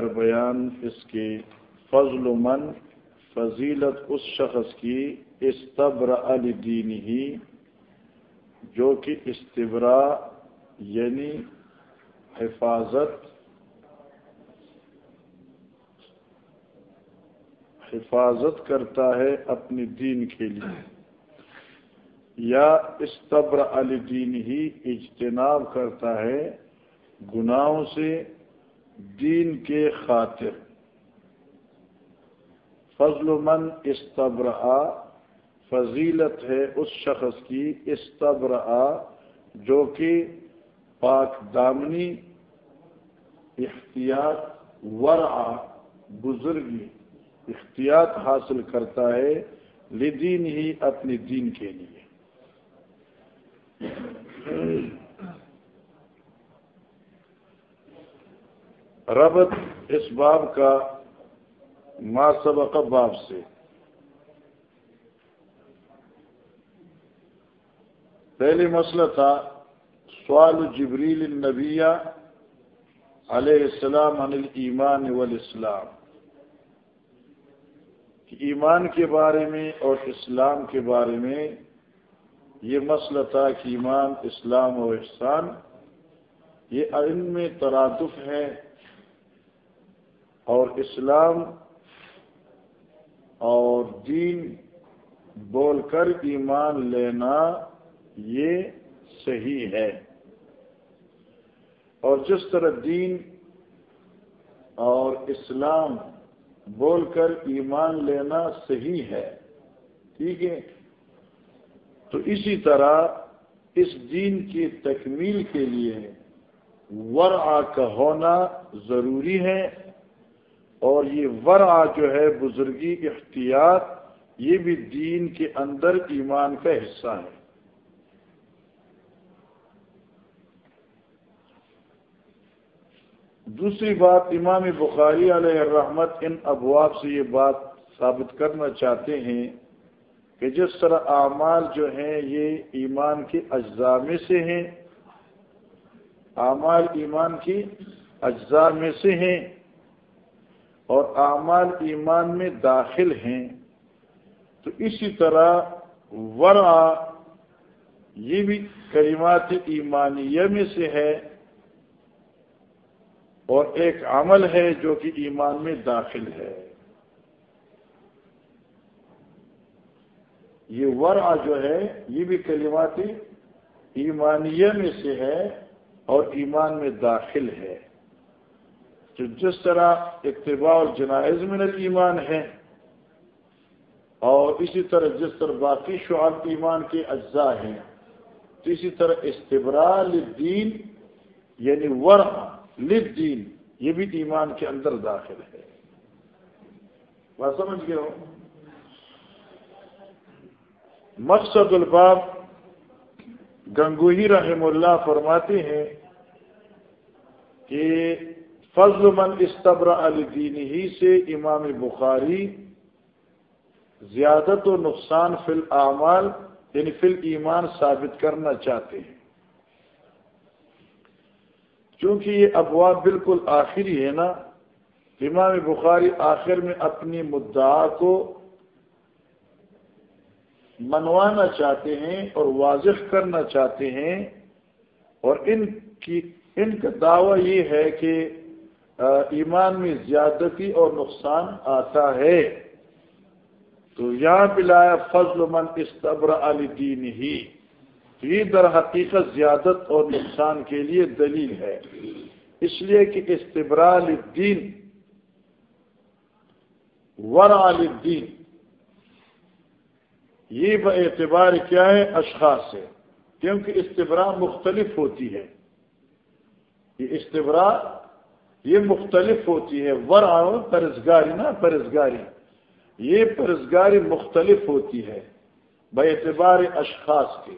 کر بیان اس کی فضل من فضیلت اس شخص کی استبر الدین ہی جو کہ استبرا یعنی حفاظت حفاظت کرتا ہے اپنی دین کے لیے۔ یا استبر الدین ہی اجتناب کرتا ہے گناہوں سے دین کے خاطر۔ فضل من استبر فضیلت ہے اس شخص کی استبر جو کہ پاک دامنی، اختیار ورع، بزرگی اختیار حاصل کرتا ہے لدین ہی اپنی دین کے لیے۔ ربط اس باب کا ما سبق باب سے۔ پہلی مسئلہ تھا، سوال جبریل النبیہ علیہ السلام عن الایمان والاسلام۔ کہ ایمان کے بارے میں اور اسلام کے بارے میں یہ مسئلہ تھا کہ ایمان، اسلام و احسان، یہ ان میں ترادف ہے اور اسلام اور دین بول کر ایمان لینا یہ صحیح ہے۔ اور جس طرح دین اور اسلام بول کر ایمان لینا صحیح ہے، ٹھیک ہے؟ تو اسی طرح اس دین کی تکمیل کے لیے ورع کا ہونا ضروری ہے۔ اور یہ ورع جو ہے بزرگی اختیار، یہ بھی دین کے اندر ایمان کا حصہ ہے۔ دوسری بات، امام بخاری علیہ الرحمت ان ابواب سے یہ بات ثابت کرنا چاہتے ہیں کہ جس طرح اعمال جو ہیں، یہ ایمان کے اجزاء میں سے ہیں۔ اعمال ایمان کی اجزاء میں سے ہیں۔ اور اعمال ایمان میں داخل ہیں، تو اسی طرح ورا یہ بھی کلمات ایمانیہ میں سے ہے اور ایک عمل ہے جو کہ ایمان میں داخل ہے۔ یہ ورع جو ہے، یہ بھی کلمات ایمانیہ میں سے ہے اور ایمان میں داخل ہے۔ جو جس طرح اتباع اور جنائز من ایمان ہے اور اسی طرح جس طرح باقی شعب ایمان کے اجزاء ہیں، تو اسی طرح استبرال دین یعنی ورع لدین یہ بھی ایمان کے اندر داخل ہے۔ بات سمجھ گئے ہو؟ مقصد الباب گنگوہی رحم اللہ فرماتے ہیں کہ فضل من استبر الدین ہی سے امام بخاری زیادت و نقصان فی الاعمال یعنی فی ایمان ثابت کرنا چاہتے ہیں۔ چونکہ یہ ابواب بالکل آخری ہے نا، امام بخاری آخر میں اپنی مدعا کو منوانا چاہتے ہیں اور واضح کرنا چاہتے ہیں، اور ان کی، ان کا دعویٰ یہ ہے کہ ایمان میں زیادتی اور نقصان آتا ہے۔ تو یہاں پلایا فضل من استبر علی دین ہی یہ در حقیقت زیادت اور نقصان کے لیے دلیل ہے۔ اس لیے کہ استبرال الدین ور الدین یہ با اعتبار کیا ہے؟ اشخاص سے، کیونکہ استبرا مختلف ہوتی ہے۔ یہ استبرا یہ مختلف ہوتی ہے، ور پرزگاری نا پرزگاری۔ یہ پرزگاری مختلف ہوتی ہے بے اعتبار اشخاص کے۔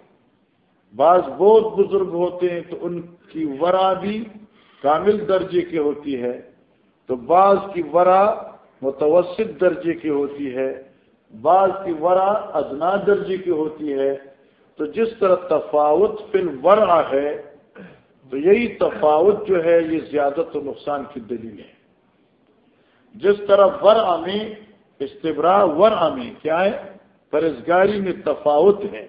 بعض بہت بزرگ ہوتے ہیں تو ان کی ورا بھی کامل درجے کی ہوتی ہے۔ تو بعض کی ورا متوسط درجے کی ہوتی ہے، بعض کی ورا ادنا درجے کی ہوتی ہے۔ تو جس طرح تفاوت فل ورا ہے تو یہی تفاوت جو ہے، یہ زیادت و نقصان کی دلیل ہے۔ جس طرح ور میں استبرا ور میں کیا ہے؟ پرزگاری میں تفاوت ہے۔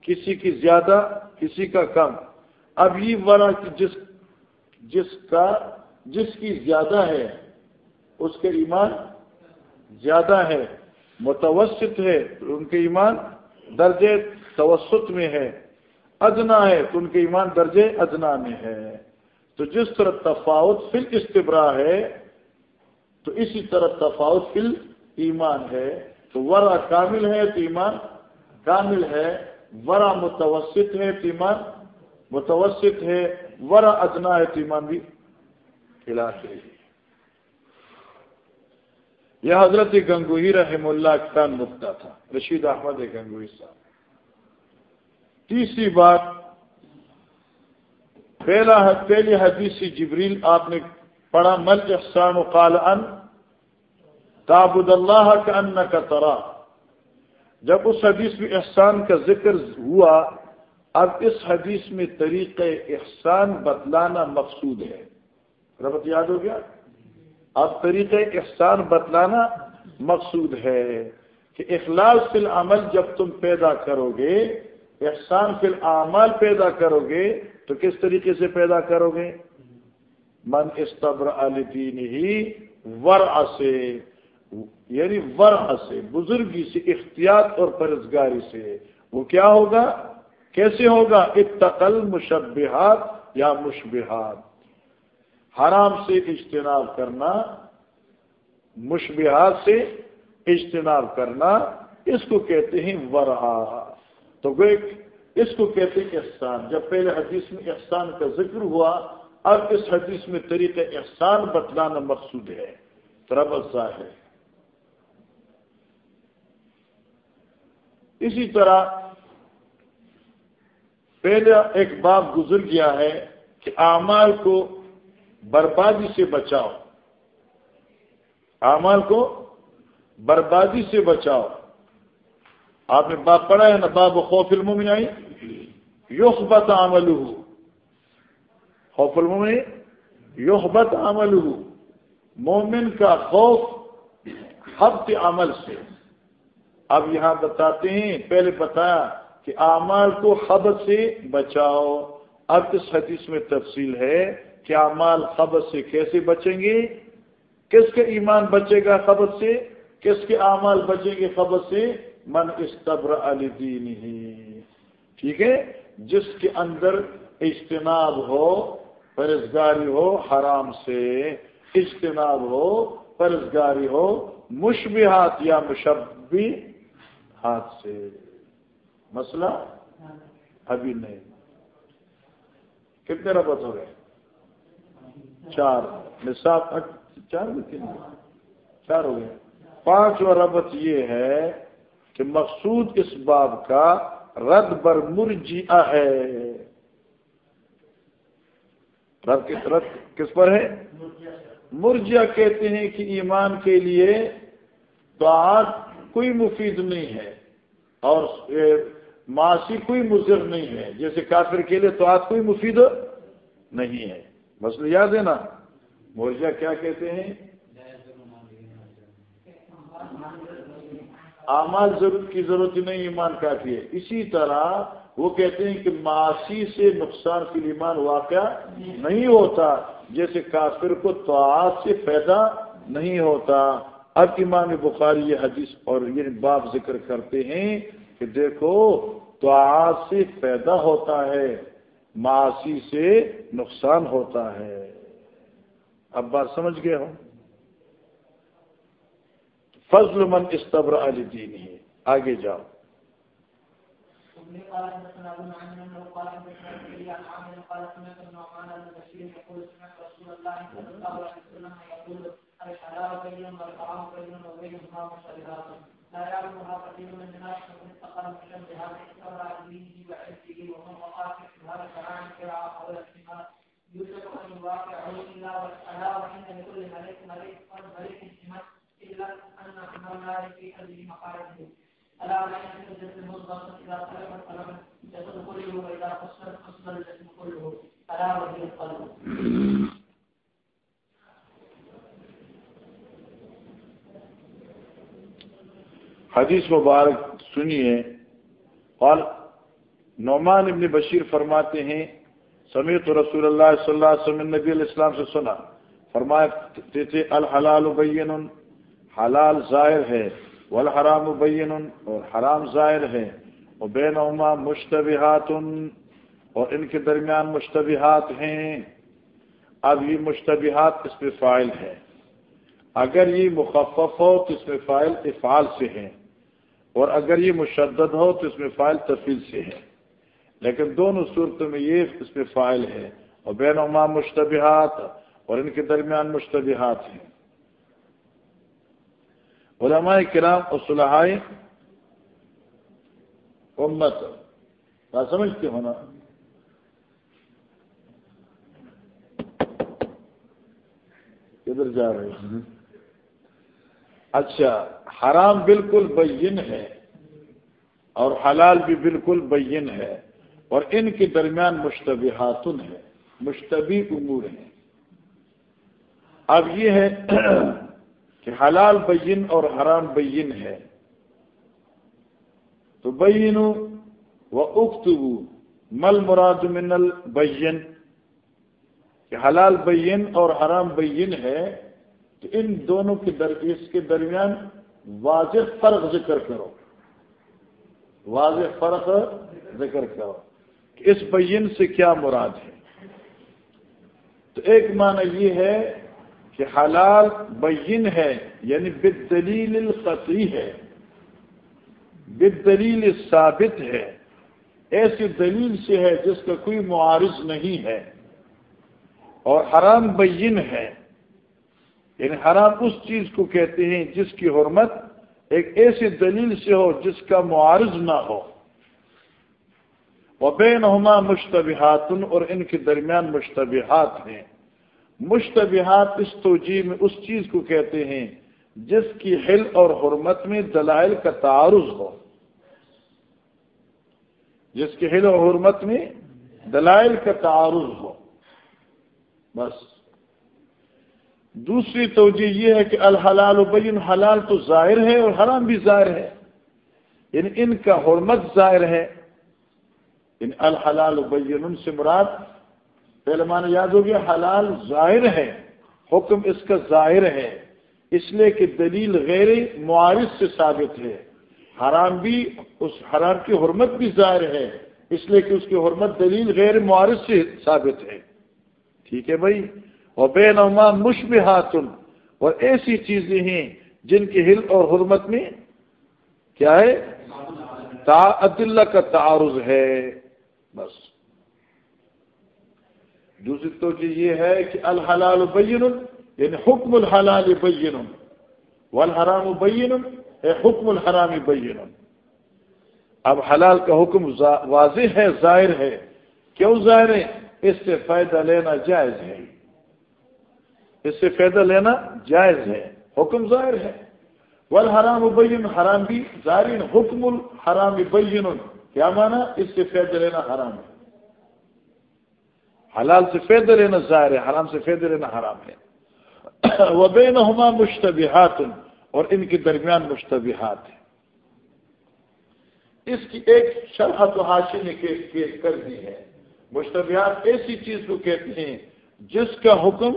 کسی کی زیادہ، کسی کا کم۔ اب یہ ورا جس جس کا، جس کی زیادہ ہے، اس کے ایمان زیادہ ہے، متوسط ہے۔ ان کے ایمان درجے توسط میں ہے۔ ادنا ہے تو ان کے ایمان درجے ادنا میں ہے۔ تو جس طرح تفاوت فل استبرا ہے، تو اسی طرح تفاوت فل ایمان ہے۔ تو ورا کامل ہے تو ایمان کامل ہے ورا متوسط ہے تو ایمان متوسط ہے ورا ادنا ہے تو ایمان بھی خلاف ہے۔ یہ حضرت گنگوہی رحم اللہ کا نقطہ تھا، رشید احمد گنگوہی صاحب۔ تیسری بات، پہلا پہلی حدیثی جبریل آپ نے پڑھا، مل احسان و قال ان تابد اللہ کا ان کا ترا۔ جب اس حدیث میں احسان کا ذکر ہوا، اب اس حدیث میں طریقہ احسان بتلانا مقصود ہے۔ ربط یاد ہو گیا؟ اب طریقہ احسان بتلانا مقصود ہے کہ اخلاص العمل جب تم پیدا کرو گے احسان فی العمل پیدا کرو گے تو کس طریقے سے پیدا کرو گے من استبر الدین ہی ور سے یعنی ور سے، بزرگی سے، اختیار اور پرزگاری سے۔ وہ کیا ہوگا؟ کیسے ہوگا؟ اتقل مشبہات یا مشبہات۔ حرام سے اجتناب کرنا، مشبہات سے اجتناب کرنا، اس کو کہتے ہیں ورا تو اس کو کہتے ہیں احسان، جب پہلے حدیث میں احسان کا ذکر ہوا، اب اس حدیث میں طریقہ احسان بتلانا مقصود ہے۔ تربزہ ہے۔ اسی طرح پہلے ایک باب گزر گیا ہے کہ اعمال کو بربادی سے بچاؤ۔ اعمال کو بربادی سے بچاؤ۔ آپ نے باب پڑھا ہے نا، باب خوف المومن آئی یوخبت عمل خوف المومن یوخبت عمل مومن کا خوف حبت عمل سے۔ اب یہاں بتاتے ہیں، پہلے بتایا کہ اعمال کو حبت سے بچاؤ۔ اب اس حدیث میں تفصیل ہے کیا مال خبر سے کیسے بچیں گے۔ کس کے ایمان بچے گا خبر سے؟ کس کے اعمال بچیں گے خبر سے؟ من استبر علی دین ہی ٹھیک ہے؟ جس کے اندر اجتناب ہو فرضگاری ہو، حرام سے اجتناب ہو فرضگاری ہو، مشبہات یا مشبی ہاتھ سے۔ مسئلہ؟ ابھی نہیں۔ کتنے ربط ہو گئے؟ چار۔ نصاب، چار چار ہو گئے۔ پانچواں ربط یہ ہے کہ مقصود اس باب کا رد بر مرجیا ہے۔ رد رد کس پر ہے؟ مرجیا کہتے ہیں کہ ایمان کے لیے تو کوئی مفید نہیں ہے اور معاشی کوئی مضر نہیں ہے۔ جیسے کافر کے لیے تو کوئی مفید نہیں ہے۔ مسئلہ یاد ہے نا؟ مورجا کیا کہتے ہیں؟ اعمال ضرورت کی ضرورت نہیں، ایمان کافی ہے۔ اسی طرح وہ کہتے ہیں کہ معاشی سے نقصان کے ایمان واقع نہیں ہوتا، جیسے کافر کو توعات سے پیدا نہیں ہوتا۔ اب ایمان بخاری یہ حدیث اور یہ باب ذکر کرتے ہیں کہ دیکھو تو سے پیدا ہوتا ہے معاشی سے نقصان ہوتا ہے۔ اب بات سمجھ گئے ہوں؟ فضل من استبر علی دین ہی آگے جاؤ. لا يعلمها ان يواقعه الا الا لكل ملك ملك ملك إلا أن ألا إذا كله وإذا قصر الجسم كله ألا وهي القلب حدیث مبارک سنیے۔ اور نعمان ابن بشیر فرماتے ہیں، سمیت رسول اللہ صلی اللہ علیہ وسلم نبی علیہ السلام سے سنا۔ فرماتے تھے، الحلال بین حلال ظاہر ہے، والحرام بین اور حرام ظاہر ہے، اور بے نما مشتبہات اور ان کے درمیان مشتبہات ہیں۔ اب یہ مشتبہات اس میں فائل ہے۔ اگر یہ مخفف ہو تو اس میں فائل افعال سے ہے، اور اگر یہ مشدد ہو تو اس میں فائل تفیل سے ہے۔ لیکن دونوں صورتوں میں یہ اس میں فائل ہے، اور بے نما مشتبہات اور ان کے درمیان مشتبہات ہیں۔ علماء کرام اور صلاحائے امت سمجھتے ہو نا؟ کدھر جا رہے ہیں؟ اچھا حرام بالکل بین ہے اور حلال بھی بالکل بین ہے اور ان کے درمیان مشتبہاتن ہے مشتبی امور ہیں۔ اب یہ ہے کہ حلال بین اور حرام بین ہے۔ تو بین و اختبو مل مراد من البین؟ کہ حلال بین اور حرام بین ہے، تو ان دونوں کے در، اس کے درمیان واضح فرق ذکر کرو۔ واضح فرق ذکر کرو کہ اس بین سے کیا مراد ہے۔ تو ایک معنی یہ ہے کہ حلال بین ہے یعنی بدلیل القطعی ہے بدلیل ثابت ہے۔ ایسی دلیل سے ہے جس کا کوئی معارض نہیں ہے۔ اور حرام بین ہے۔ یعنی حرام اس چیز کو کہتے ہیں جس کی حرمت ایک ایسی دلیل سے ہو جس کا معارض نہ ہو۔ وہ بے نما مشتبہات اور ان کے درمیان مشتبہات ہیں۔ مشتبہات اس توجہ میں اس چیز کو کہتے ہیں جس کی حل اور حرمت میں دلائل کا تعارض ہو۔ جس کی حل اور حرمت میں دلائل کا تعارض ہو۔ بس۔ دوسری توجہ یہ ہے کہ الحلال بین، حلال تو ظاہر ہے اور حرام بھی ظاہر ہے۔ یعنی ان کا حرمت ظاہر ہے۔ یعنی الحلال بین ان سے مراد پہلے یاد ہو گیا، حلال ظاہر ہے، حکم اس کا ظاہر ہے، اس لیے کہ دلیل غیر معارض سے ثابت ہے۔ حرام بھی اس حرام کی حرمت بھی ظاہر ہے، اس لیے کہ اس کی حرمت دلیل غیر معارض سے ثابت ہے۔ ٹھیک ہے بھائی؟ اور بے نما مشبہات اور ایسی چیزیں ہیں جن کی ہل اور حرمت میں کیا ہے؟ عدل کا تعارض ہے۔ بس۔ دوسری تو یہ ہے کہ الحلال بین یعنی حکم الحلال بین. والحرام بین حکم الحرام بین. اب حلال کا حکم واضح ہے، ظاہر ہے. کیوں ظاہر ہے؟ اس سے فائدہ لینا جائز ہے. اس سے فائدہ لینا جائز ہے. حکم ظاہر ہے. ول حرام بین، حرام بھی ظاہر، حکم الحرام بین. کیا مانا اس سے فائدہ لینا حرام ہے. حلال سے فائدہ لینا ظاہر ہے، حرام سے فائدہ لینا حرام ہے۔ وہ بے نما مشتبہات، اور ان کے درمیان مشتبہات ہیں۔ اس کی ایک شرح تو حاشی نے کر دی ہے۔ مشتبہات ایسی چیز کو کہتے ہیں جس کا حکم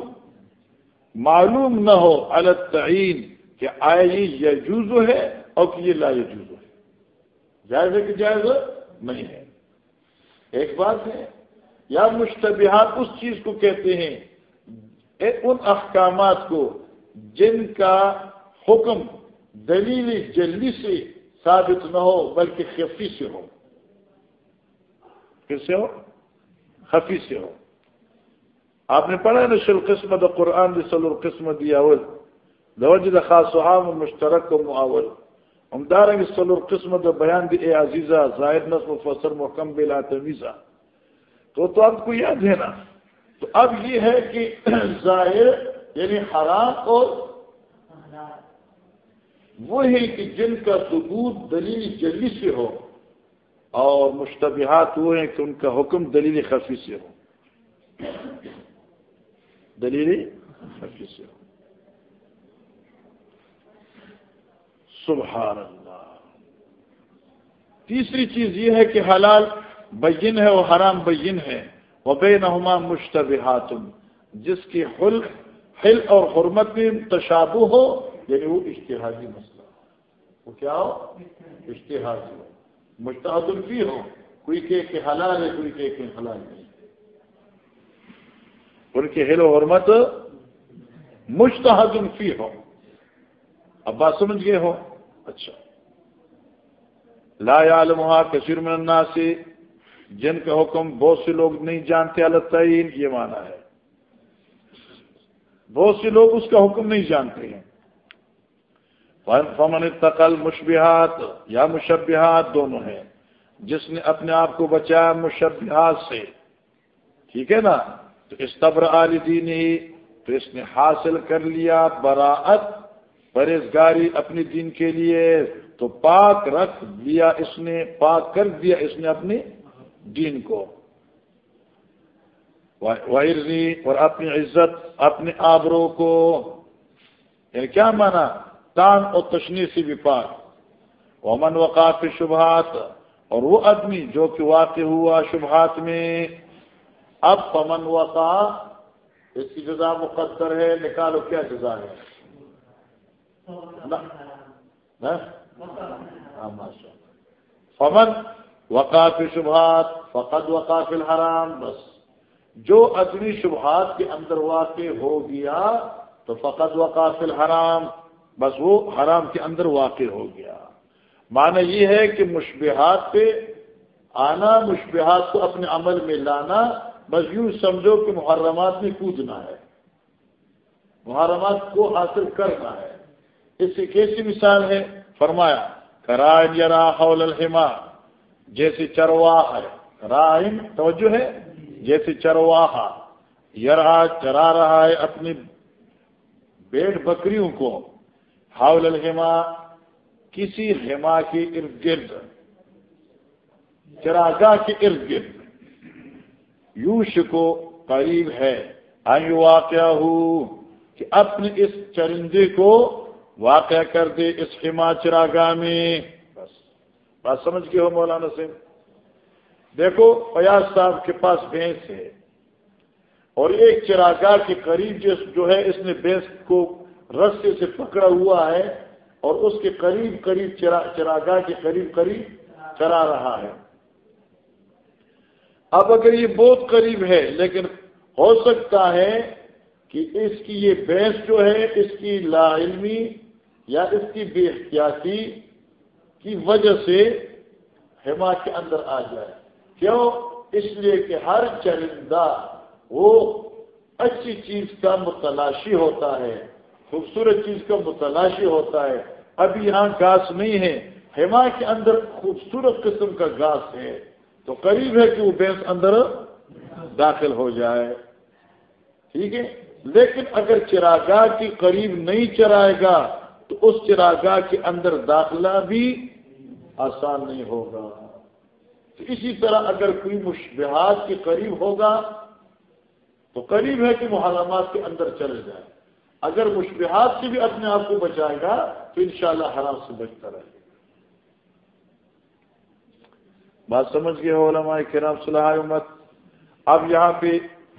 معلوم نہ ہو التعین، کہ آیا یہ یجوز ہے اور کہ یہ لا یجوز ہے۔ جائز ہے کہ جائز نہیں ہے۔ ایک بات ہے یا مشتبہات اس چیز کو کہتے ہیں ان احکامات کو جن کا حکم دلیل جلدی سے ثابت نہ ہو، بلکہ خفی سے ہو۔ کس سے ہو؟ خفی سے ہو۔ آپ نے پڑھا نا شل قسمت قرآن رسل القسمت دوجد خاص عام مشترک و معاول ہم داریں گے سل القسمت بیان دی، اے عزیزہ، زائد نصب فصر محکم، بلا تمیزہ۔ تو تو آپ کو یاد ہے نا؟ تو اب یہ ہے کہ ظاہر یعنی حرام اور وہ ہے کہ جن کا ثبوت دلیل جلی سے ہو اور مشتبہات وہ ہیں کہ ان کا حکم دلیل خفی سے ہو۔ دلیل خفی سے ہو۔ سبحان اللہ۔ تیسری چیز یہ ہے کہ حلال بین ہے اور حرام بین ہے وہ بے نما مشتبہ جس کی حل حل اور حرمت میں تشابو ہو یعنی وہ اشتہادی مسئلہ وہ کیا ہو؟ اشتہادی ہو۔ مشتحد الفی ہو، کوئی کہ کہ حلال ہے، کوئی کہ کہ حلال نہیں ان کی حل و حرمت مشتحد الفی ہو۔ اب بات سمجھ گئے ہو؟ اچھا۔ لا عالمہ کثیر من الناس سے جن کا حکم بہت سے لوگ نہیں جانتے اللہ تعین یہ مانا ہے۔ بہت سے لوگ اس کا حکم نہیں جانتے ہیں۔ فمن تقل مشبہات یا مشبہات دونوں ہیں۔ جس نے اپنے آپ کو بچایا مشبہات سے۔ ٹھیک ہے نا؟ تو استبر علی دین ہی تو اس نے حاصل کر لیا براعت پرہزگاری اپنی دین کے لیے۔ تو پاک رکھ لیا اس نے، پاک کر دیا اس نے اپنی دین کو۔ وائرنی اور اپنی عزت، اپنے آبروں کو۔ یعنی کیا مانا؟ تان اور تشنی سے بھی پاک۔ ومن وقات شبہات اور وہ آدمی جو کہ واقع ہوا شبہات میں۔ اب پمن وقا اس کی جزا مقدر ہے، نکالو کیا جزا ہے؟ ہاں، فمن وقاف شبہات، فقد وقاف الحرام، بس. جو ادنی شبہات کے اندر واقع ہو گیا تو فقد وقاف الحرام، بس وہ حرام کے اندر واقع ہو گیا۔ معنی یہ ہے کہ مشبہات پہ آنا، مشبہات کو اپنے عمل میں لانا، بس یوں سمجھو کہ محرمات میں کودنا ہے۔ محرمات کو حاصل کرنا ہے۔ اس کی کیسی مثال ہے، فرمایا، کرائن یرا حول الحما جیسے چرواہ رائن توجہ ہے؟ جیسے چرواہ یرا چرا رہا ہے اپنی بیڑ بکریوں کو۔ حول الحما، کسی ہما کے ارد گرد۔ چراگاہ کے ارد گرد۔ یوش کو قریب ہے۔ آئی واقع ہو کہ اپنے اس چرندے کو واقع کر دے اس خما چراگاہ میں۔ بات سمجھ گئے ہو مولانا سے دیکھو فیاض صاحب کے پاس بھینس ہے۔ اور ایک چراگاہ کے قریب جو ہے، اس نے بھینس کو رستے سے پکڑا ہوا ہے اور اس کے قریب قریب چراگاہ کے قریب قریب چرا رہا ہے۔ اب اگر یہ بہت قریب ہے، لیکن ہو سکتا ہے کہ اس کی یہ بھینس جو ہے، اس کی لا علمی یا اس کی بے احتیاطی کی وجہ سے ہما کے اندر آ جائے۔ کیوں؟ اس لیے کہ ہر چرندہ وہ اچھی چیز کا متلاشی ہوتا ہے، خوبصورت چیز کا متلاشی ہوتا ہے۔ ابھی یہاں گھاس نہیں ہے، ہما کے اندر خوبصورت قسم کا گھاس ہے۔ تو قریب ہے کہ وہ بینس اندر داخل ہو جائے۔ ٹھیک ہے؟ لیکن اگر چراگاہ کی قریب نہیں چرائے گا تو اس چراگاہ کے اندر داخلہ بھی آسان نہیں ہوگا۔ تو اسی طرح اگر کوئی مشبہات کے قریب ہوگا، تو قریب ہے کہ محرمات کے اندر چلے جائے۔ اگر مشبہات سے بھی اپنے آپ کو بچائے گا، تو انشاءاللہ حرام سے بچتا رہے گا۔ بات سمجھ گئے ہو علماء کرام، صلاح امت؟ اب یہاں پہ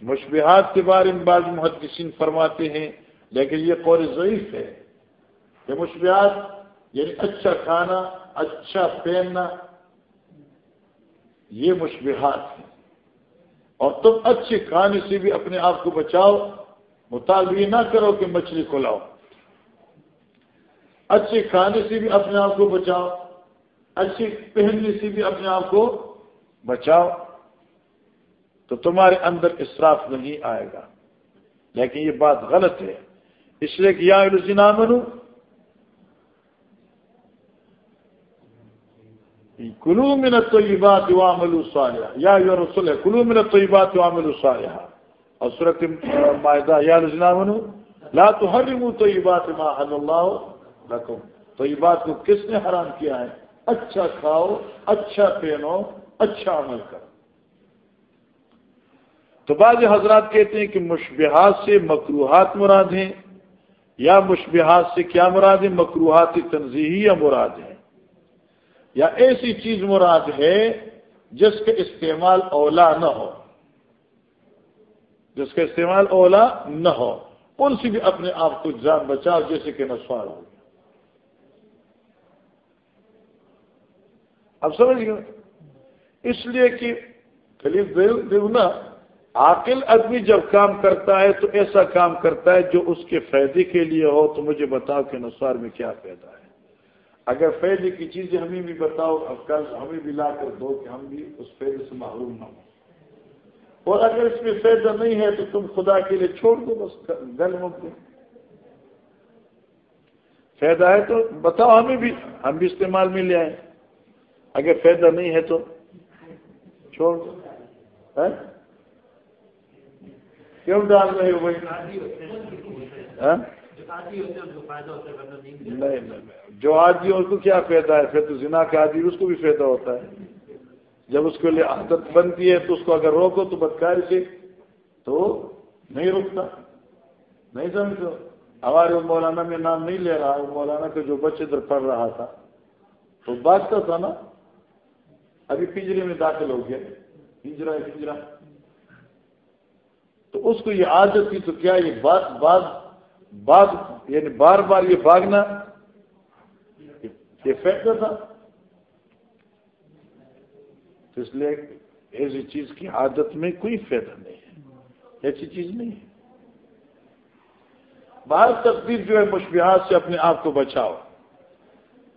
مشبہات کے بارے میں بعض محدثین فرماتے ہیں، لیکن یہ قول ضعیف ہے۔ کہ مشبہات یعنی اچھا کھانا اچھا پہننا، یہ مشبہات ہیں۔ اور تم اچھے کھانے سے بھی اپنے آپ کو بچاؤ، مطالبہ نہ کرو کہ مچھلی کو لاؤ۔ اچھے کھانے سے بھی اپنے آپ کو بچاؤ اچھی پہننے سے بھی اپنے آپ کو بچاؤ۔ تو تمہارے اندر اسراف نہیں آئے گا۔ لیکن یہ بات غلط ہے۔ اس لیے کہ یا رسینا منو کلو منت تو یہ بات عامل یا رسول ہے کلو منت تو یہ بات عامل الصالحہ اور سورت معاہدہ یا رسینا منو لا تو ہر منہ تو اللہ رکھو تو یہ بات کو کس نے حرام کیا ہے؟ اچھا کھاؤ اچھا پہنو اچھا عمل کرو. تو بعض حضرات کہتے ہیں کہ مشبہات سے مکروحات مراد ہیں، یا مشبہات سے کیا مراد ہے مکروحات تنظیحی یا مراد ہیں. یا ایسی چیز مراد ہے جس کا استعمال اولا نہ ہو۔ جس کا استعمال اولا نہ ہو۔ ان سے بھی اپنے آپ کو جان بچاؤ جیسے کہ نسوار ہو اب سمجھ گئے؟ اس لیے کہ خلیف دیونا، عاقل آدمی جب کام کرتا ہے تو ایسا کام کرتا ہے جو اس کے فائدے کے لیے ہو، تو مجھے بتاؤ کہ نسوار میں کیا فائدہ ہے۔ اگر فائدے کی چیزیں ہمیں بھی بتاؤ، اب کل ہمیں بھی لا کر دو کہ ہم بھی اس فائدے سے محروم نہ ہوں۔ اور اگر اس میں فائدہ نہیں ہے تو تم خدا کے لیے چھوڑ دو، بس گل مک فائدہ ہے تو بتاؤ ہمیں بھی، ہم بھی استعمال میں لے آئیں۔ اگر فائدہ نہیں ہے تو چھوڑ دو۔ ہاں؟ کیوں ڈال رہے ہو بھائی؟ ہاں؟ نہیں جو آدمی اس کو کیا فائدہ ہے؟ پھر تو زنا کا آدمی، اس کو بھی فائدہ ہوتا ہے۔ جب اس کے لیے عادت بنتی ہے، تو اس کو اگر روکو تو بدکاری سے تو نہیں رکتا نہیں سمجھو؟ ہمارے مولانا میں نام نہیں لے رہا مولانا کا جو بچے ادھر پڑھ رہا تھا تو بات تھا نا؟ ابھی پنجرے میں داخل ہو گیا۔ پنجرا ہے پنجرا تو اس کو یہ عادت تھی، تو کیا یہ بات بات بات یعنی بار بار یہ بھاگنا، یہ فیکٹر تھا تو اس لیے ایسی چیز کی عادت میں کوئی فائدہ نہیں ہے۔ ایسی چیز نہیں ہے۔ باہر تقدیر جو ہے، مشبہات سے اپنے آپ کو بچاؤ۔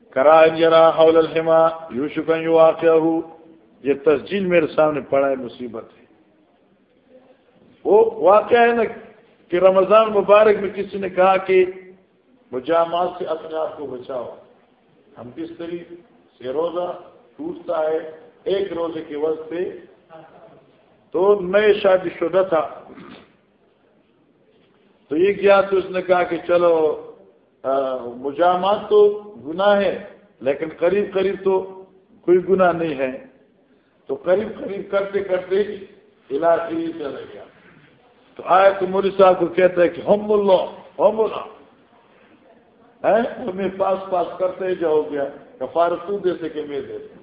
کرا جرا حول الحما یو شکن یو واقع ہو یہ تسجیل میرے سامنے پڑا ہے مصیبت ہے۔ وہ واقعہ ہے نا کہ رمضان مبارک میں کسی نے کہا کہ مجامات سے اپنے آپ کو بچاؤ۔ ہم کس طریقے سے روزہ ٹوٹتا ہے؟ ایک روزے کے وقت پہ۔ تو نئے شادی شدہ تھا۔ تو یہ کیا تو اس نے کہا کہ چلو مجامات تو گناہ ہے، لیکن قریب قریب تو کوئی گناہ نہیں ہے۔ تو قریب قریب کرتے کرتے علاج چلا گیا۔ تو آئے تو موری صاحب کو کہتا ہے کہ ہم بولو ہم بولا تمہیں پاس پاس کرتے ہی جاؤ گیا کفارت تو دے سکے، میں دیتے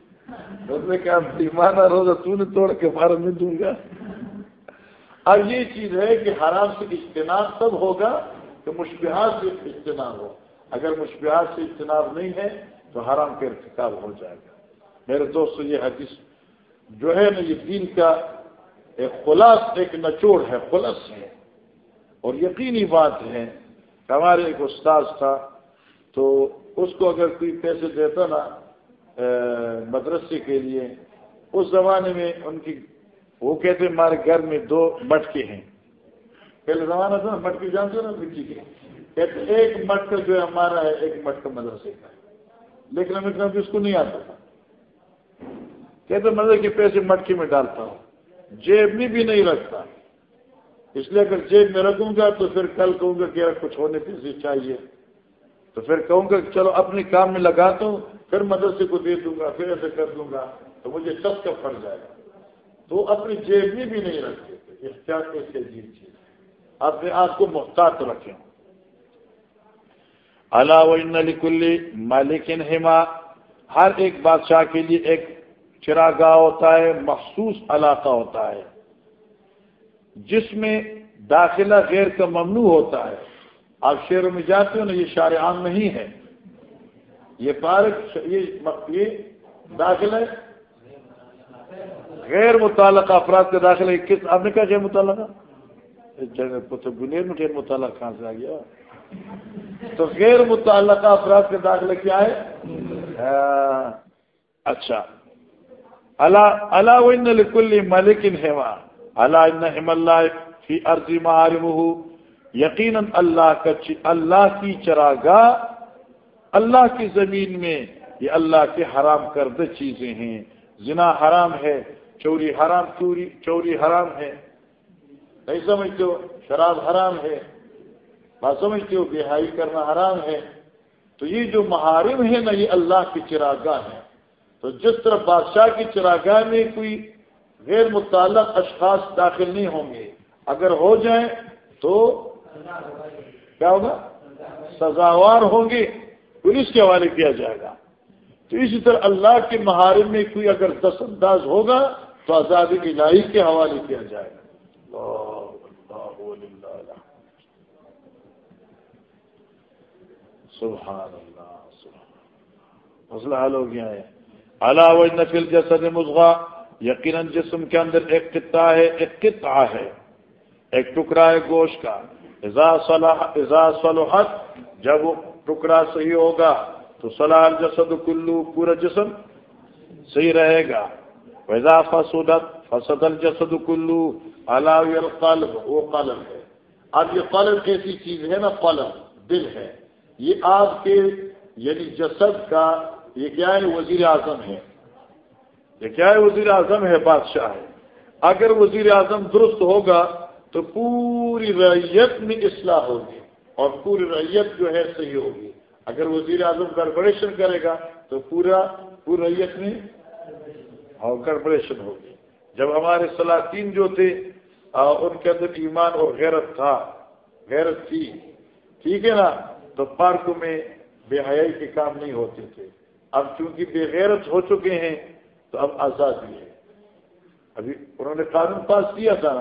اس نے کہا ایمانا روزہ، تو نے توڑ کے فارم میں دوں گا۔ اب یہ چیز ہے کہ حرام سے اجتناب تب ہوگا کہ مشبہات سے اجتناب ہو۔ اگر مشبہات سے اجتناب نہیں ہے، تو حرام کا ارتکاب ہو جائے گا۔ میرے دوست یہ حدیث جو ہے نا، یہ دین کا ایک خلاص ایک نچوڑ ہے خلص ہے۔ اور یقینی بات ہے، ہمارے ایک استاذ تھا، تو اس کو اگر کوئی پیسے دیتا نا مدرسے کے لیے، اس زمانے میں ان کی، وہ کہتے ہمارے گھر میں دو مٹکے ہیں۔ پہلے زمانہ تھا نا، مٹکے جانتے نا مٹی کے؟ کہتے ایک مٹکا جو ہے ہمارا ہے، ایک مٹکا مدرسے کا ہے۔ لیکن ہمیں کبھی اس کو نہیں آتا تھا۔ کہتے مدرسے کے پیسے مٹکی میں ڈالتا ہوں۔ جیب میں بھی نہیں رکھتا۔ اس لیے اگر جیب میں رکھوں گا تو پھر کل کہوں گا کہ کچھ ہونے پیسے چاہیے۔ تو پھر کہوں گا کہ چلو اپنے کام میں لگاتا ہوں پھر مدرسے کو دے دوں گا، پھر ایسے کر دوں گا، تو مجھے سب کا پڑ جائے گا تو اپنی جیب میں بھی نہیں رکھتے۔ احتیاط کیسے عجیب چیز اپنے آپ کو محتاط رکھیں۔ اللہ کلی مالکن ہما ہر ایک بادشاہ کے لیے ایک چراگاہ ہوتا ہے، مخصوص علاقہ ہوتا ہے، جس میں داخلہ غیر کا ممنوع ہوتا ہے۔ آپ شہروں میں جاتے ہو نا یہ شار عام نہیں ہے۔ یہ پارک یہ داخلہ غیر متعلقہ افراد کا داخلہ کس، آپ نے کہا غیر متعلقہ؟ گنیر میں غیر متعلق کہاں سے آ گیا؟ تو غیر متعلقہ افراد کا داخلہ کیا ہے؟ ہاں، اچھا۔ اللہ اللہ لکل ملک ہما اللہ اللہ فی عرضی محارم یقیناً اللہ کا اللہ کی چراگاہ اللہ کی زمین میں یہ اللہ کے حرام کردہ چیزیں ہیں زنا حرام ہے چوری حرام چوری چوری حرام ہے نہیں سمجھتے ہو شراب حرام ہے بات سمجھتے ہو بہائی کرنا حرام ہے تو یہ جو محارم ہے نا یہ اللہ کی چراگاہ ہے تو جس طرح بادشاہ کی چراگاہ میں کوئی غیر متعلق اشخاص داخل نہیں ہوں گے، اگر ہو جائیں تو کیا ہوگا؟ سزاوار ہوں گے، پولیس کے حوالے کیا جائے گا۔ تو اسی طرح اللہ کے محارم میں کوئی اگر دس انداز ہوگا تو آزادی الہی کے حوالے کیا جائے گا۔ سبحان اللہ۔ مسئلہ حل ہو گیا ہے۔ اللہ نفل جیسا مضغا، یقیناً جسم کے اندر ایک قطع ہے، ایک قطع ہے۔ ایک ٹکڑا ہے گوشت کا۔ اذا صلحت، جب وہ ٹکڑا صحیح ہوگا، تو صلاح الجسد کلو، پورا جسم صحیح رہے گا۔ ویزا فسودت فسد الجسد کلو القلب، وہ قلب ہے۔ اب یہ قلب کیسی چیز ہے نا؟ قلب دل ہے۔ یہ آپ کے یعنی جسد کا یہ کیا ہے وزیر اعظم ہے؟ یہ کیا ہے وزیر اعظم ہے بادشاہ ہے؟ اگر وزیر اعظم درست ہوگا تو پوری ریت میں اصلاح ہوگی اور پوری ریت جو ہے صحیح ہوگی۔ اگر وزیر اعظم گڑبڑیشن کرے گا تو پورا، پوری ریت میں گڑبڑیشن ہوگی۔ جب ہمارے سلاطین جو تھے ان کے اندر ایمان اور غیرت تھا، غیرت تھی۔ ٹھیک ہے نا؟ تو پارکوں میں بے حیائی کے کام نہیں ہوتے تھے۔ اب چونکہ بے غیرت ہو چکے ہیں تو اب آزادی ہے۔ ابھی انہوں نے قانون پاس کیا تھا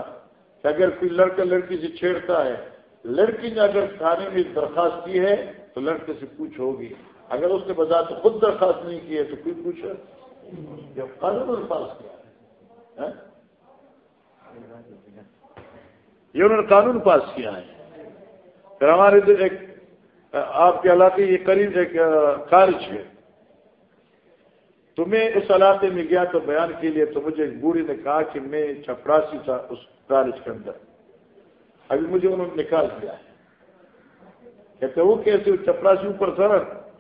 کہ اگر کوئی لڑکا لڑکی سے چھیڑتا ہے، لڑکی نے اگر تھانے میں درخواست کی ہے تو لڑکے سے پوچھ ہوگی اگر اس نے بذات تو خود درخواست نہیں کی ہے تو کوئی پوچھا جب قانون پاس کیا۔ ہے یہ انہوں نے قانون پاس کیا ہے۔ پھر ہمارے ایک، آپ کے علاقے یہ قریب ایک کالج ہے۔ تو میں اس علاقے میں گیا تو بیان کے لیے تو مجھے ایک بوڑھی نے کہا کہ میں چپراسی تھا اس کالج کے اندر۔ ابھی مجھے انہوں نے نکال دیا۔ ہے کہتے وہ کیسے چپراسی اوپر تھا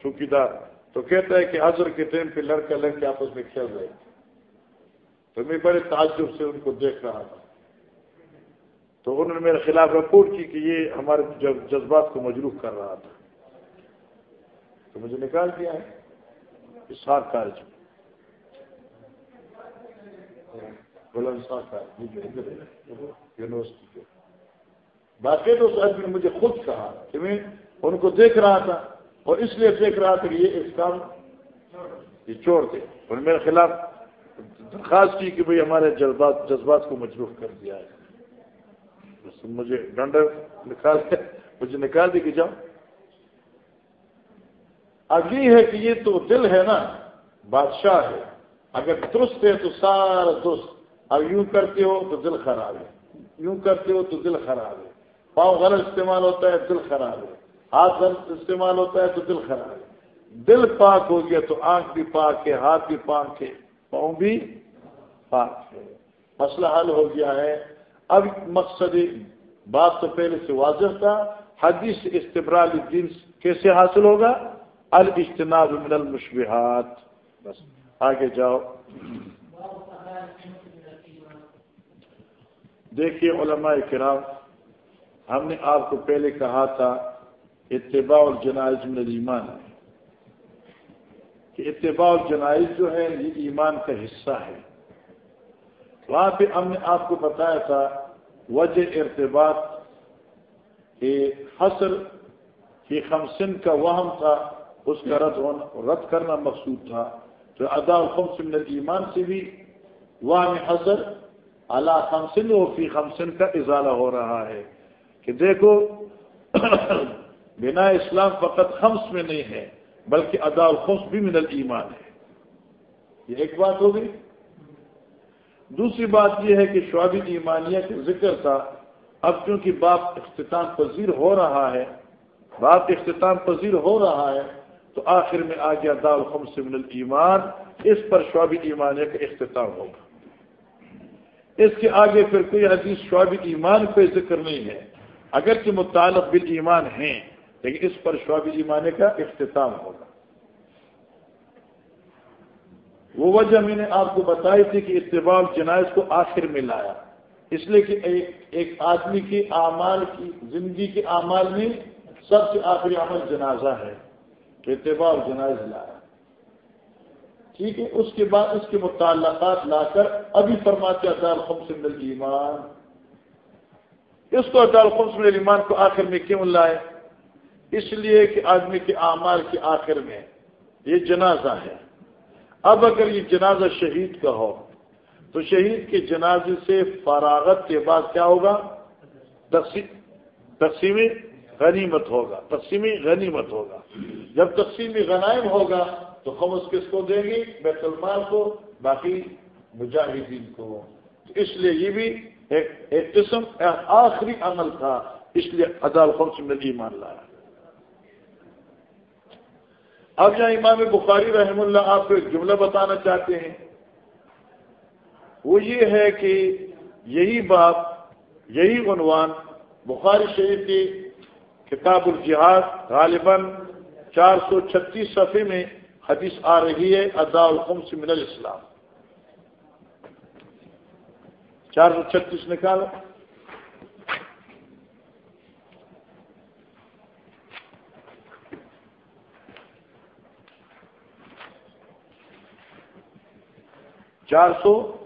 چوکی دار تو کہتا ہے کہ حضر کے ٹائم پہ لڑکا لڑکے آپس میں کھیل رہے۔ تو میں بڑے تعجب سے ان کو دیکھ رہا تھا۔ تو انہوں نے میرے خلاف رپورٹ کی کہ یہ ہمارے جذبات کو مجروح کر رہا تھا۔ تو مجھے نکال دیا ہے۔ اس سات کالج میں۔ یونیورسٹی کے باقی تو سر نے مجھے خود کہا کہ میں ان کو دیکھ رہا تھا اور اس لیے دیکھ رہا تھا کہ یہ اس کام یہ چور تھے۔ اور میرے خلاف درخواست کی کہ بھائی ہمارے جذبات جذبات کو مجروح کر دیا ہے۔ مجھے ڈنڈر نکال مجھے نکال دی کہ جاؤ۔ اب یہ ہے کہ یہ تو دل ہے نا، بادشاہ ہے۔ اگر درست ہے تو سارا درست. اب یوں کرتے ہو تو دل خراب ہے. یوں کرتے ہو تو دل خراب ہے. پاؤں غلط استعمال ہوتا ہے دل خراب ہے. ہاتھ غلط استعمال ہوتا ہے تو دل خراب ہے. دل پاک ہو گیا تو آنکھ بھی پاک ہے، ہاتھ بھی پاک ہے، پاؤں بھی پاک ہے. مسئلہ حل ہو گیا ہے. اب مقصد بات تو پہلے سے واضح تھا. حدیث استبرال دین کیسے حاصل ہوگا؟ الاجتناب من المشبہات. بس. آگے جاؤ۔ دیکھیے علماء کرام، ہم نے آپ کو پہلے کہا تھا، اتباع الجنائز من الایمان کہ اتباع الجنائز جو ہے، یہ ایمان کا حصہ ہے۔ وہاں پہ ہم نے آپ کو بتایا تھا، وجہ ارتباط کہ حسر کی خمسن کا وہم تھا، اس کا رد ہونا رد کرنا مقصود تھا۔ تو ادا الخمس من ایمان سے بھی وہ حضر اعلیٰ خمسن و فی خمسن کا اضالہ ہو رہا ہے کہ دیکھو بنا اسلام فقط خمس میں نہیں ہے بلکہ ادا الخمس بھی من ایمان ہے۔ یہ ایک بات ہو گئی۔ دوسری بات یہ ہے کہ شعبی ایمانیہ کا ذکر تھا۔ اب چونکہ باپ اختتام پذیر ہو رہا ہے، باپ اختتام پذیر ہو رہا ہے تو آخر میں آ گیا دار الخمس من الایمان، اس پر شعبی ایمانیہ کا اختتام ہوگا۔ اس کے آگے پھر کوئی حدیث شعبی ایمان پہ ذکر نہیں ہے۔ اگرچہ متعلق بال ایمان ہیں، لیکن اس پر شعبی ایمانے کا اختتام ہوگا۔ وہ وجہ میں نے آپ کو بتائی تھی کہ اتباع جنائز کو آخر میں لایا۔ اس لیے کہ ایک ایک آدمی کے اعمال کی، زندگی کے اعمال میں سب سے آخری عمل جنازہ ہے۔ اتباع جنائز لایا ٹھیک ہے، اس کے بعد اس کے متعلقات لا کر ابھی فرماتے اطال خمس من ایمان اس کو اطال خمس من ایمان کو آخر میں کیوں لائے؟ اس لیے کہ آدمی کے اعمال کے آخر میں یہ جنازہ ہے۔ اب اگر یہ جنازہ شہید کا ہو، تو شہید کے جنازے سے فراغت کے بعد کیا ہوگا؟ تقسیم غنیمت ہوگا، تقسیم غنیمت ہوگا۔ جب تقسیم غنائم ہوگا تو ہم اس کس کو دیں گے بیت المال کو، باقی مجاہدین کو۔ اس لیے یہ بھی ایک قسم آخری عمل تھا۔ اس لیے ادال خمس میں ایمان لایا۔ اب یہاں امام بخاری رحم اللہ آپ کو ایک جملہ بتانا چاہتے ہیں۔ وہ یہ ہے کہ یہی بات، یہی عنوان بخاری شریف کی کتاب الجہاد، غالباً چار سو چھتیس صفحے میں حدیث آ رہی ہے ادا الخمس من الاسلام۔ چار سو چھتیس نکالا۔ چار سو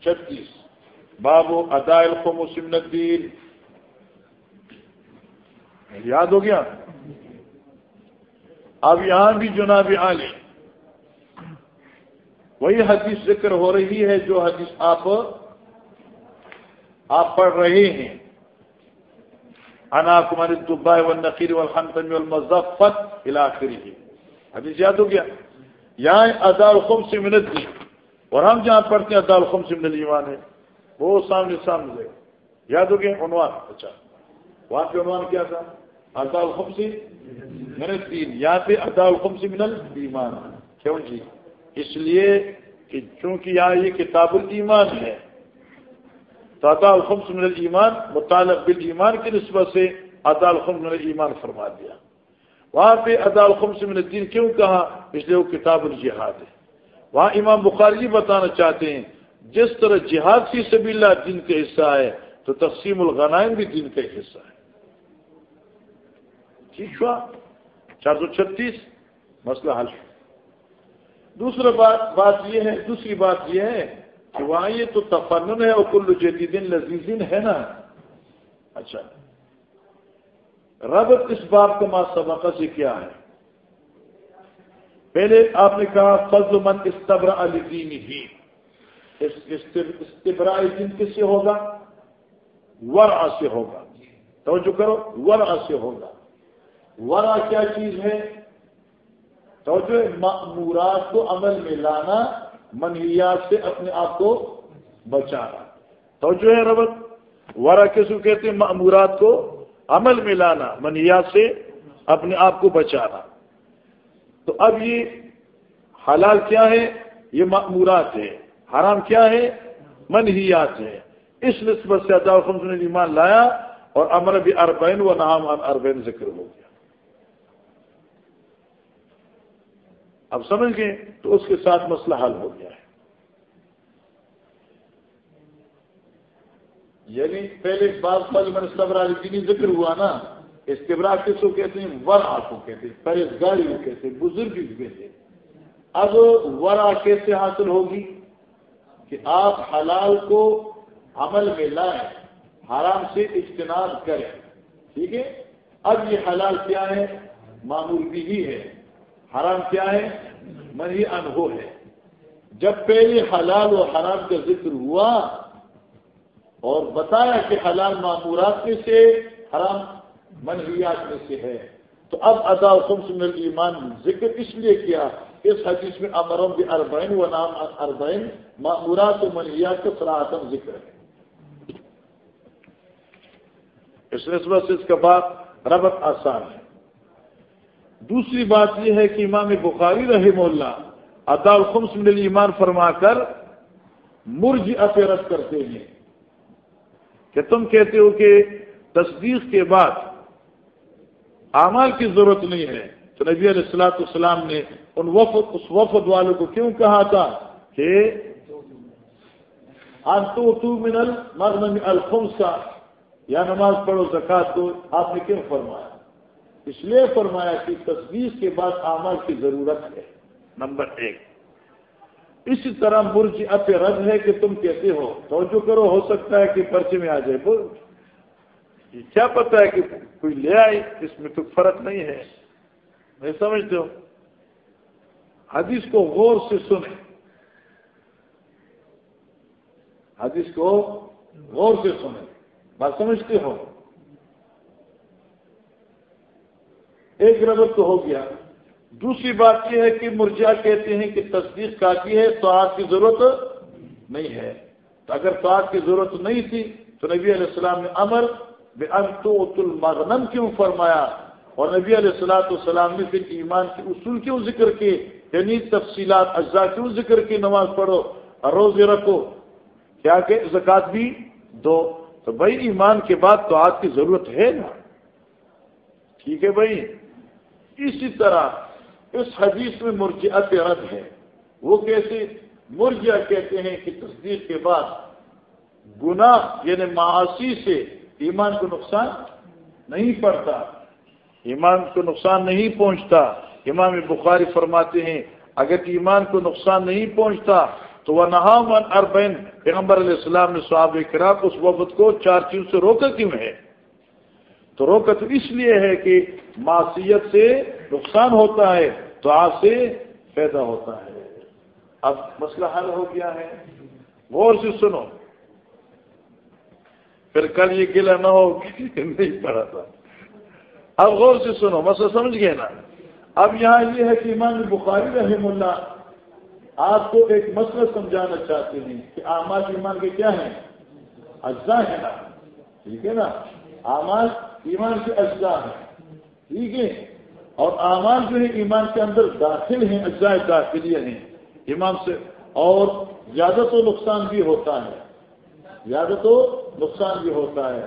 چھتیس۔ بابو ادائل کو مسلم الدین۔ یاد ہو گیا؟ اب یہاں بھی جناب عالی۔ وہی حدیث ذکر ہو رہی ہے جو حدیث آپ آپ پڑھ رہے ہیں۔ انا کمار دبا و نقیر والخنطمی والمزفت الاخری حدیث یاد ہو گیا؟ یہاں ادا الخم سے منت دی اور ہم جہاں پڑھتے ہیں ادا الخم سے من ایمان ہے۔ وہ سامنے سامنے۔ یاد ہو گیا؟ عنوان۔ اچھا۔ وہاں پہ عنوان کیا تھا؟ ادا الخم سے منت تین یہاں پہ ادا الخم سے منل ایمان کیوں جی؟ اس لیے کہ چونکہ یہاں یہ کتاب الایمان ہے، تو ادا الخمس من الایمان متعلق بالایمان کی نسبت سے ادا الخمس من الایمان فرما دیا۔ وہاں پہ ادا الخمس من الدین کیوں کہا؟ اس لیے وہ کتاب الجہاد ہے۔ وہاں امام بخاری بتانا چاہتے ہیں، جس طرح جہاد کی سبھی اللہ دین کا حصہ ہے، تو تقسیم الغنائم بھی دین کا حصہ ہے۔ ٹھیک ہوا چار سو چھتیس، مسئلہ حل۔ دوسرا بات بات یہ ہے، دوسری بات یہ ہے کہ وہاں یہ تو تفنن ہے اور کل جدید لذیذ ہے نا۔ اچھا۔ ربط اس بات کا ماں سبقہ سے کیا ہے؟ پہلے آپ نے کہا، فضل من استبر الدین ہی استبرا دین کس سے ہوگا؟ ورا سے ہوگا۔ توجہ کرو ورا سے ہوگا۔ ورا کیا چیز ہے؟ توجہ معمورات کو عمل میں لانا، منحیات سے اپنے آپ کو بچانا۔ تو جو ہے ربط؟ ورا کس کہتے ہیں؟ معمورات کو عمل میں لانا، منحیات سے اپنے آپ کو بچانا۔ تو اب یہ حلال کیا ہے؟ یہ معمورات ہے۔ حرام کیا ہے؟ منحیات ہے۔ اس نسبت سے ادا نے ایمان لایا اور امر بھی اربین و نام اربین ذکر ہو گیا۔ اب سمجھ گئے تو اس کے ساتھ مسئلہ حل ہو گیا ہے۔ یعنی پہلے بات پر میں صبر علی ذکر ہوا نا استبرا کس کو کہتے ہیں؟ ورا کو کہتے ہیں پرہیزگاری کو کہتے ہیں بزرگ کو کہتے ہیں۔ اب ورا کیسے حاصل ہوگی؟ کہ آپ حلال کو عمل میں لائیں، حرام سے اجتناب کریں۔ ٹھیک ہے؟ اب یہ حلال کیا ہے؟ معمول بھی ہی ہے۔ حرام کیا ہے؟ منہی انہو ہے۔ جب پہلے حلال و حرام کا ذکر ہوا اور بتایا کہ حلال معمورات میں سے حرام منحیات میں سے ہے، تو اب ادا خمس من ایمان ذکر اس لیے کیا، اس حدیث میں امرم بھی اربین و نام اربین معمورات و منحیات کا سراہتم ذکر ہے۔ اس نسبت سے اس کا بات ربط آسان ہے۔ دوسری بات یہ ہے کہ امام بخاری رحم اللہ ادا الخمس من ایمان فرما کر مرج اپرت کرتے ہیں کہ تم کہتے ہو کہ تصدیق کے بعد اعمال کی ضرورت نہیں ہے تو نبی علیہ السلاۃ السلام نے ان وفد اس وفد والوں کو کیوں کہا تھا کہ تو من مغن الخمس کا یا نماز پڑھو زکات کو آپ نے کیوں فرمایا؟ اس لیے فرمایا کہ تصویر کے بعد اعمال کی ضرورت ہے۔ نمبر ایک۔ اسی طرح مرج اب رد ہے کہ تم کہتے ہو؟ توجہ کرو ہو سکتا ہے کہ پرچے میں آ جائے۔ بول کیا پتا ہے کہ کوئی لے آئی اس میں تو فرق نہیں ہے۔ نہیں سمجھتے ہو حدیث کو غور سے سنیں۔ حدیث کو غور سے سنیں۔ بات سمجھتے ہو؟ ایک ربط تو ہو گیا۔ دوسری بات یہ ہے کہ مرجا کہتے ہیں کہ تصدیق کافی ہے تو آج کی ضرورت نہیں ہے۔ تو اگر تو آج کی ضرورت نہیں تھی تو نبی علیہ السلام نے امر بے المغنم کیوں فرمایا؟ اور نبی علیہ السلاۃ السلام نے پھر ایمان کے اصول کیوں ذکر کی یعنی تفصیلات، اجزاء کیوں ذکر کی نماز پڑھو اور روزے رکھو، کیا کہ زکات بھی دو۔ تو بھائی، ایمان کے بعد تو آج کی ضرورت ہے نا۔ ٹھیک ہے بھائی؟ اسی طرح اس حدیث میں مرجعت رد ہے۔ وہ کیسے؟ مرجع کہتے ہیں کہ تصدیق کے بعد گناہ یعنی معاشی سے ایمان کو نقصان نہیں پڑتا۔ ایمان کو نقصان نہیں پہنچتا۔ امام بخاری فرماتے ہیں، اگر ایمان کو نقصان نہیں پہنچتا تو وہ نہا من اربین پیغمبر علیہ السلام نے صحابہ کرام اس وقت کو چار چیز سے روکا کیوں ہے؟ تو روکا تو اس لیے ہے کہ معصیت سے نقصان ہوتا ہے تو سے پیدا ہوتا ہے۔ اب مسئلہ حل ہو گیا ہے۔ غور سے سنو۔ پھر کل یہ گلا نہ ہو نہیں پڑا تھا۔ اب غور سے سنو، مسئلہ سمجھ گئے نا؟ اب یہاں یہ ہے کہ امام بخاری رحم اللہ آپ کو ایک مسئلہ سمجھانا چاہتے ہیں کہ آماد ایمان کے کیا ہیں؟ اجزاء ہے نا؟ ٹھیک ہے نا؟ آماد ایمان کے اجزاء ہیں۔ ٹھیک ہے؟ اور آمان جو ہے ایمان کے اندر داخل ہیں، اجزاء داخلیہ ہیں۔ ایمان سے اور زیادہ تو نقصان بھی ہوتا ہے۔ زیادہ تو نقصان بھی ہوتا ہے۔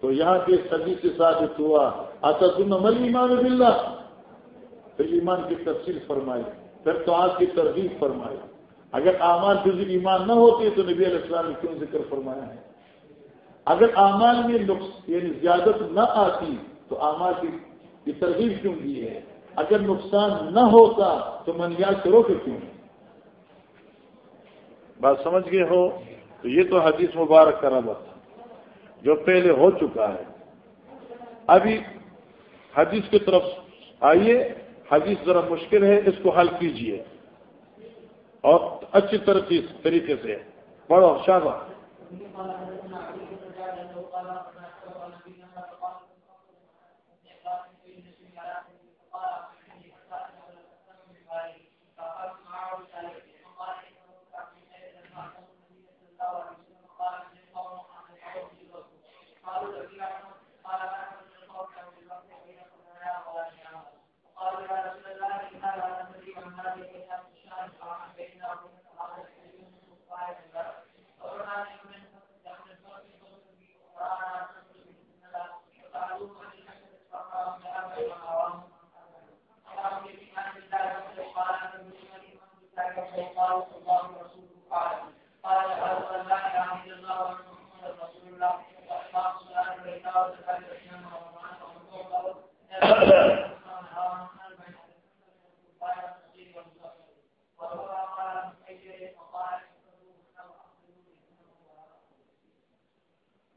تو یہاں کے سبھی سے ثابت ہوا آتا تم عمل ایمان بلّہ پھر ایمان کی تفصیل فرمائی، پھر تو آج کی ترغیب فرمائی۔ اگر اعمال جزی ایمان نہ ہوتے تو نبی علیہ السلام نے کیوں ذکر فرمایا ہے؟ اگر اعمال میں نقص یعنی زیادت نہ آتی، تو اعمال کی ترغیب کیوں دی ہے؟ اگر نقصان نہ ہوتا، تو منیات کرو کہ کیوں بات سمجھ گئے ہو؟ تو یہ تو حدیث مبارک کا ربط تھا، جو پہلے ہو چکا ہے۔ ابھی حدیث کی طرف آئیے، حدیث ذرا مشکل ہے، اس کو حل کیجیے۔ اور اچھی طرح طریقے سے۔ پڑھو شاہ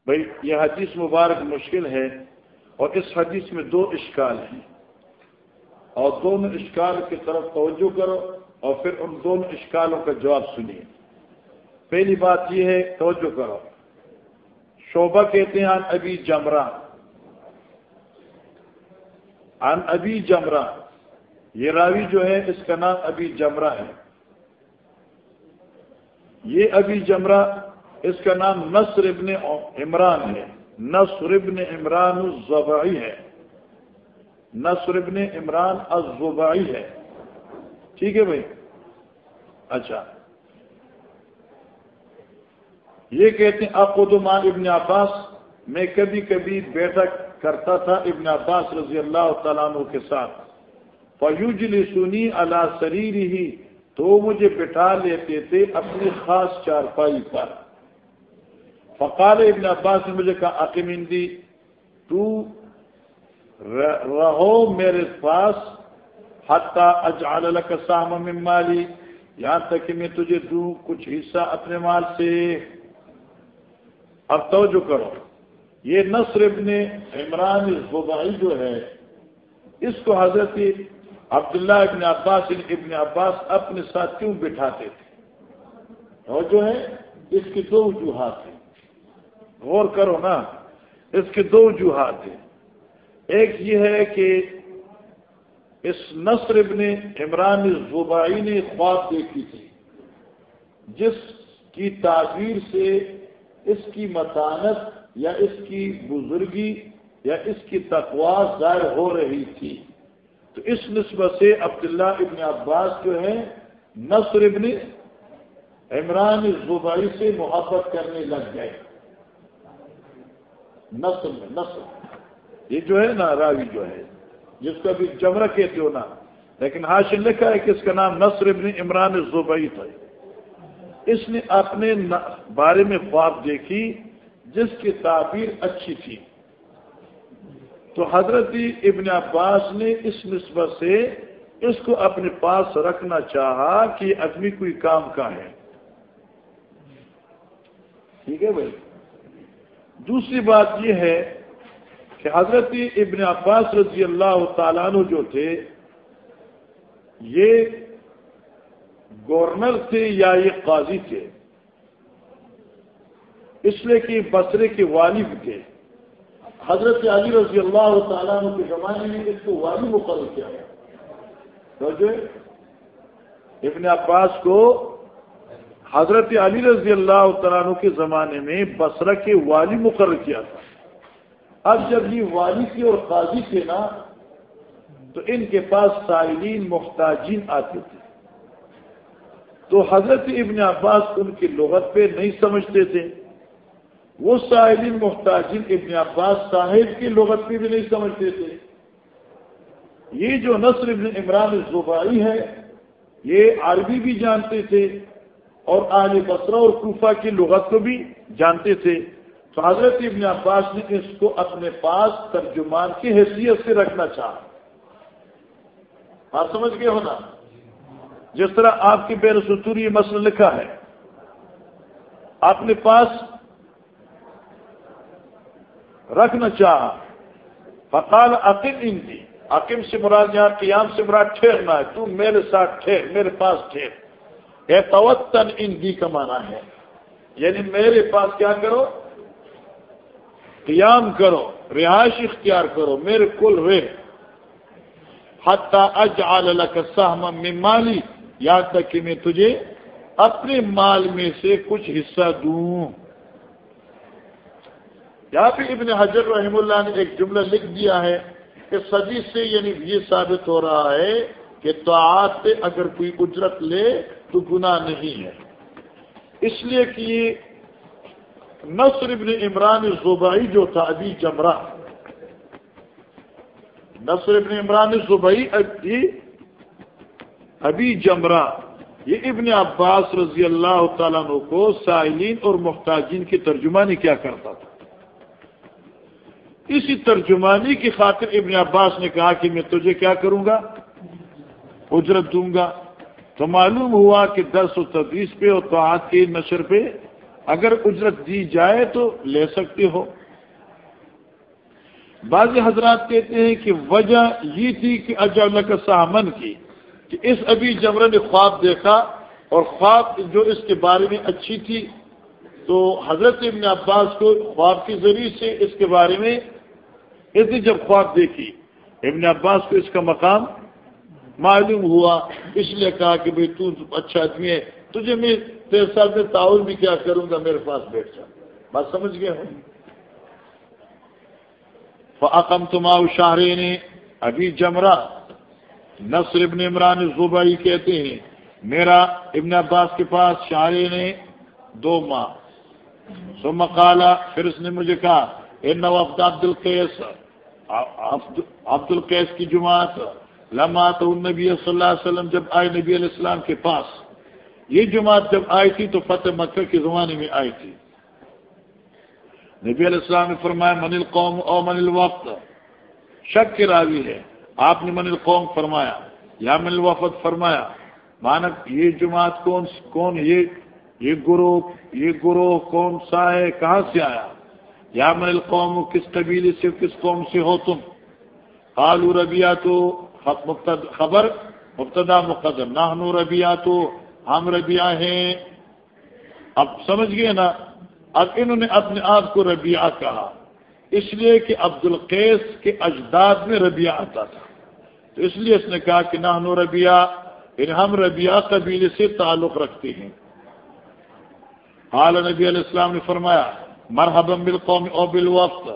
بھائی، یہ حدیث مبارک مشکل ہے اور اس حدیث میں دو اشکال ہیں۔ اور دونوں اشکال کی طرف توجہ کرو اور پھر ان دونوں اشکالوں کا جواب سنیے۔ پہلی بات یہ ہے، توجہ کرو۔ شعبہ کہتے ہیں ابھی جمرہ ان ابھی جمرہ یہ راوی جو ہے، اس کا نام ابھی جمرہ ہے۔ یہ ابھی جمرہ اس کا نام نصر ابن عمران ہے۔ نصر ابن عمران الزبعی ہے۔ نصر ابن عمران الزبعی ہے۔ ٹھیک ہے بھائی؟ اچھا۔ یہ کہتے ہیں اقدمان ابن عباس۔ میں کبھی کبھی بیٹھک کرتا تھا ابن عباس رضی اللہ تعالیٰ عنہ کے ساتھ۔ فیوجلی سنی اللہ سریری ہی تو مجھے بٹھا لیتے تھے اپنی خاص چارپائی پر۔ فقال ابن عباس نے مجھے کہا عقیمندی تو رہو میرے پاس حتیٰ اجعل لك سام من مالی، یہاں تک کہ میں تجھے دوں کچھ حصہ اپنے مال سے۔ اب توجہ کرو، یہ نصر ابن عمران الزبائی جو ہے، اس کو حضرت عبداللہ ابن عباس ابن عباس اپنے ساتھ کیوں بٹھاتے تھے؟ اور جو ہے، اس کی دو وجوہات ہیں۔ غور کرو نا، اس کے دو وجوہات ہیں۔ ایک یہ ہے کہ اس نصر ابن عمران زوبائی نے خواب دیکھی تھی، جس کی تعبیر سے اس کی متانت یا اس کی بزرگی یا اس کی تقوا ظاہر ہو رہی تھی۔ تو اس نسبت سے عبداللہ ابن عباس جو ہے نصر ابن عمران زبائی سے محبت کرنے لگ گئے۔ نسل میں نسل یہ جو ہے نا راوی جو ہے، جس کو ابھی جمرہ کہتے ہو نا، لیکن حاشن لکھا ہے کہ اس کا نام نصر ابن عمران زبئی تھا۔ اس نے اپنے بارے میں خواب دیکھی، جس کی تعبیر اچھی تھی۔ تو حضرت ابن عباس نے اس نسبت سے اس کو اپنے پاس رکھنا چاہا کہ آدمی کوئی کام کا ہے۔ ٹھیک ہے بھائی؟ دوسری بات یہ ہے کہ حضرت ابن عباس رضی اللہ تعالیٰ عنہ جو تھے، یہ گورنر تھے یا یہ قاضی تھے؟ اس لیے کہ بسرے کے والد تھے۔ حضرت علی رضی اللہ تعالیٰ عنہ کے زمانے میں اس کو والی مقرر کیا گیا۔ ابن عباس کو حضرت علی رضی اللہ تعالیٰ عنہ کے زمانے میں بسرا کے والی مقرر کیا تھا۔ اب جب یہ والی تھے اور قاضی تھے نا، تو ان کے پاس سائلین، محتاجین آتے تھے۔ تو حضرت ابن عباس ان کی لغت پہ نہیں سمجھتے تھے۔ وہ ساحلین محتاجین ابن عباس صاحب کی لغت پہ بھی نہیں سمجھتے تھے۔ یہ جو نصر ابن عمران زبائی ہے، یہ عربی بھی جانتے تھے۔ اور آل بسرا اور کوفہ کی لغت کو بھی جانتے تھے۔ تو حضرت ابن عباس نے اس کو اپنے پاس ترجمان کی حیثیت سے رکھنا چاہا۔ آپ سمجھ گئے ہونا جس طرح آپ کی بے رسوری یہ مسئلہ لکھا ہے۔ اپنے پاس رکھنا چاہا۔ فقال عقیم ان کی عقیم سے مراد یہاں قیام سے مراد ٹھہرنا ہے۔ تو میرے ساتھ ٹھہر، میرے پاس ٹھہر۔ اے توتن ان کی کا ہے۔ یعنی میرے پاس کیا کرو؟ قیام کرو، رہائش اختیار کرو، میرے کل رے حتہ اج لك سہم میں مالی یہاں تک کہ میں تجھے اپنے مال میں سے کچھ حصہ دوں۔ یہاں پہ ابن حجر رحم اللہ نے ایک جملہ لکھ دیا ہے کہ صدی سے یعنی یہ ثابت ہو رہا ہے کہ تو پہ اگر کوئی اجرت لے تو گناہ نہیں ہے۔ اس لیے کہ نصر ابن عمران زبائی جو تھا، ابھی جمرہ۔ نصر ابن عمران زبئی ابھی ابھی جمرہ۔ یہ ابن عباس رضی اللہ تعالیٰ کو سائلین اور محتاجین کی ترجمانی کیا کرتا تھا۔ اسی ترجمانی کی خاطر ابن عباس نے کہا کہ میں تجھے کیا کروں گا؟ اجرت دوں گا۔ تو معلوم ہوا کہ دس و تدریس پہ اور تو کے نشر پہ اگر اجرت دی جائے تو لے سکتے ہو۔ بعض حضرات کہتے ہیں کہ وجہ یہ تھی کہ اجاء کا سامن کی کہ اس ابھی جمرہ نے خواب دیکھا اور خواب جو اس کے بارے میں اچھی تھی تو حضرت ابن عباس کو خواب کے ذریعے سے اس کے بارے میں اس نے جب خواب دیکھی، ابن عباس کو اس کا مقام معلوم ہوا، اس لیے کہا کہ بھائی تو اچھا آدمی ہے، تجھے میں تیرے ساتھ میں تعاون بھی کیا کروں گا، میرے پاس بیٹھ جا۔ بات سمجھ گئے ہوں؟ فعقم تما شاہری نے ابھی جمرہ۔ نصر ابن عمران زبائی کہتے ہیں، میرا ابن عباس کے پاس شاہری نے دو ماہ سو مقالا پھر اس نے مجھے کہا اے نو عبد القیس عبد القیس کی جماعت۔ لما تو نبی صلی اللہ علیہ وسلم جب آئے نبی علیہ السلام کے پاس، یہ جماعت جب آئی تھی تو فتح مکہ کے زمانے میں آئی تھی۔ نبی علیہ السلام نے فرمایا من القوم او من الوقت شک کے راوی ہے۔ آپ نے من القوم فرمایا یا من الوفد فرمایا۔ مانک یہ جماعت کون کون یہ یہ گروہ یہ گروہ کون سا ہے، کہاں سے آیا؟ یا من القوم، کس قبیلے سے، کس قوم سے ہو تم؟ آلو ربیہ تو خبر، مبتدا مقدم نہ ربیہ تو ہم ربیہ ہیں. اب سمجھ گئے نا؟ اب انہوں نے اپنے آپ کو ربیہ کہا۔ اس لیے کہ عبد القیس کے اجداد میں ربیہ آتا تھا۔ تو اس لیے اس نے کہا کہ نہ ربیہ یعنی ہم ربیہ قبیلے سے تعلق رکھتے ہیں۔ حال نبی علیہ السلام نے فرمایا، مرحبا بالقوم او بالوقت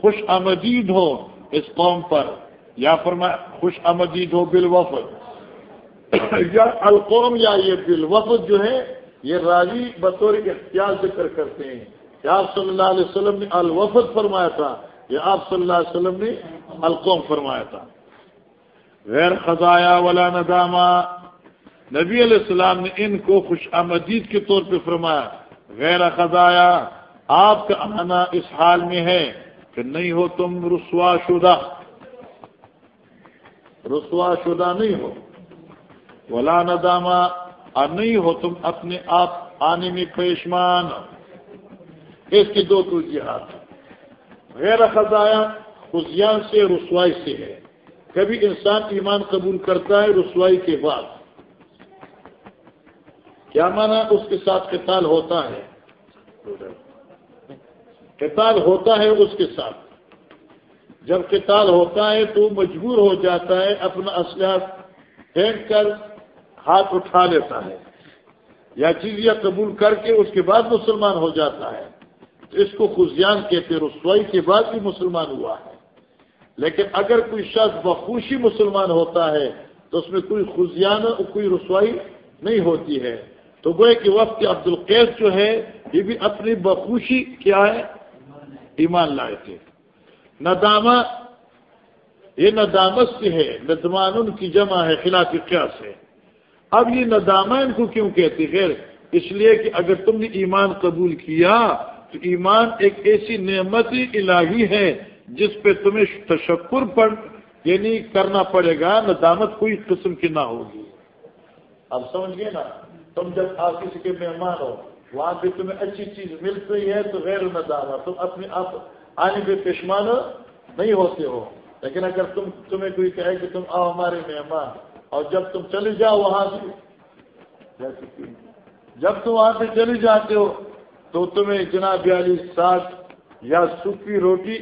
خوش آمدید ہو اس قوم پر۔ یا فرمایا خوش آمدید ہو بالوفد. یا القوم یا یہ بالوفد جو ہے یہ راضی بطور اختیار ذکر کرتے ہیں. کہ آپ صلی اللہ علیہ وسلم نے الوفد فرمایا تھا، یا آپ صلی اللہ علیہ وسلم نے القوم فرمایا تھا. غیر خزایا ولا ندامہ. نبی علیہ السلام نے ان کو خوش آمدید کے طور پہ فرمایا. غیر خزایا، آپ کا آنا اس حال میں ہے کہ نہیں ہو تم رسوا شدہ. رسوا شدہ نہیں ہو۔ ولا ندامہ اور نہیں ہو تم اپنے آپ آنے میں پیشمان اس کی دو توجیحات۔ غیر خزایا، خزیان سے، رسوائی سے ہے۔ کبھی انسان ایمان قبول کرتا ہے رسوائی کے بعد۔ کیا مانا اس کے ساتھ قتال ہوتا ہے؟ قتال ہوتا ہے اس کے ساتھ۔ جب قتال ہوتا ہے تو مجبور ہو جاتا ہے، اپنا اسلحہ پھینک کر ہاتھ اٹھا لیتا ہے۔ یا چیزیاں قبول کر کے اس کے بعد مسلمان ہو جاتا ہے۔ تو اس کو خزیان کہتے رسوائی کے بعد بھی مسلمان ہوا ہے۔ لیکن اگر کوئی شخص بخوشی مسلمان ہوتا ہے، تو اس میں کوئی خزیان کوئی رسوائی نہیں ہوتی ہے۔ تو گوئے کہ وقت عبد القیس جو ہے، یہ بھی اپنی بخوشی کیا ہے؟ ایمان لائے تھے۔ ندامہ، یہ ندامت سے ہے ندمان ان کی جمع ہے، خلاف کیا سے اب یہ ندامہ ان کو کیوں کہتے خیر، اس لیے کہ اگر تم نے ایمان قبول کیا، تو ایمان ایک ایسی نعمت الہی ہے جس پہ تمہیں تشکر پر یعنی کرنا پڑے گا، ندامت کوئی قسم کی نہ ہوگی۔ اب سمجھ گئے نا، تم جب آپ کسی کے مہمان ہو، وہاں پہ تمہیں اچھی چیز مل رہی ہے تو غیر ندامت تم اپنے آپ آنے پہ پیشمان نہیں ہوتے ہو۔ لیکن اگر تم تمہیں کوئی کہے کہ تم آؤ ہمارے مہمان، اور جب تم چلے جاؤ وہاں سے جب تم وہاں سے چلے جاتے ہو، تو تمہیں جناب بیالیس ساٹھ یا سوکھی روٹی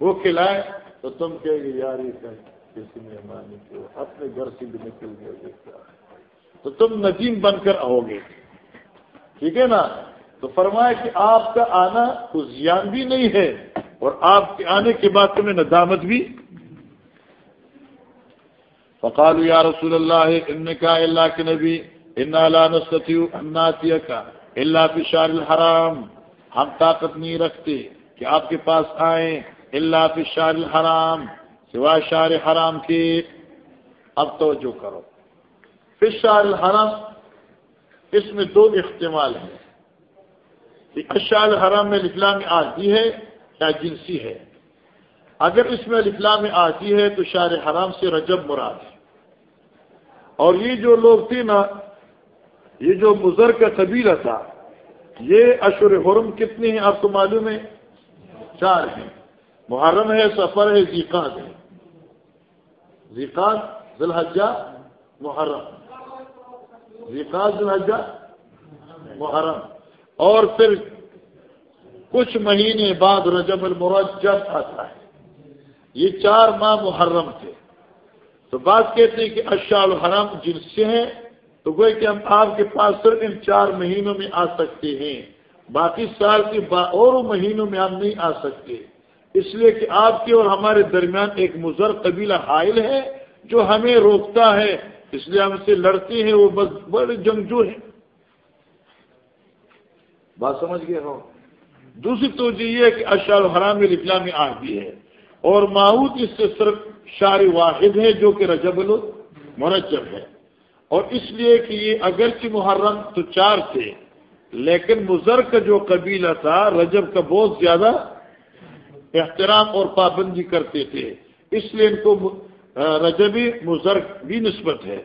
وہ کھلائے تو تم کہے گے، یار، یہ کسی مہمان اپنے گھر سے بھی نکل گئے تو تم ندیم بن کر آؤ گے۔ ٹھیک ہے نا؟ تو فرمایا کہ آپ کا آنا زیان بھی نہیں ہے۔ اور آپ کے آنے کے بعد تمہیں ندامت بھی۔ فقال یا رسول اللہ ان کا اللہ کے نبی ان اللہ کا اللہ فشار الحرام۔ ہم طاقت نہیں رکھتے کہ آپ کے پاس آئیں اللہ فی شار الحرام، سوائے شار حرام کی اب تو جو کرو فشار الحرام، اس میں دو اختمال ہیں۔ اشار الحرام میں لکھلا میں آتی ہے یا جنسی ہے۔ اگر اس میں لکھلا میں آتی ہے تو شار حرام سے رجب مراد ہے۔ اور یہ جو لوگ تھے نا، یہ جو مزر کا قبیلہ تھا، یہ اشور حرم کتنے ہیں آپ کو معلوم ہے؟ چار ہیں۔ محرم ہے سفر ہے زیقات ہے۔ زیقات ذلحجہ محرم۔ زیقات ذلحجہ محرم۔ اور پھر کچھ مہینے بعد رجب المرجب آتا ہے۔ یہ چار ماہ محرم تھے۔ تو بات کہتے ہیں کہ اشاء الحرام جن سے ہیں۔ تو گوئے کہ ہم آپ کے پاس صرف ان چار مہینوں میں آ سکتے ہیں۔ باقی سال کے اور مہینوں میں ہم نہیں آ سکتے۔ اس لیے کہ آپ کے اور ہمارے درمیان ایک مضر قبیلہ حائل ہے جو ہمیں روکتا ہے۔ اس لیے ہم سے لڑتے ہیں۔ وہ بس بڑے جنگجو ہیں۔ بات سمجھ گئے ہو؟ دوسری تو یہ ہے کہ اشار الحرام الفلا میں آ بھی ہے۔ اور ماؤد اس سے صرف شار واحد ہے جو کہ رجب المرجب ہے۔ اور اس لیے کہ یہ اگرچہ محرم تو چار تھے، لیکن مضر کا جو قبیلہ تھا، رجب کا بہت زیادہ احترام اور پابندی کرتے تھے۔ اس لیے ان کو رجبی مزر بھی نسبت ہے۔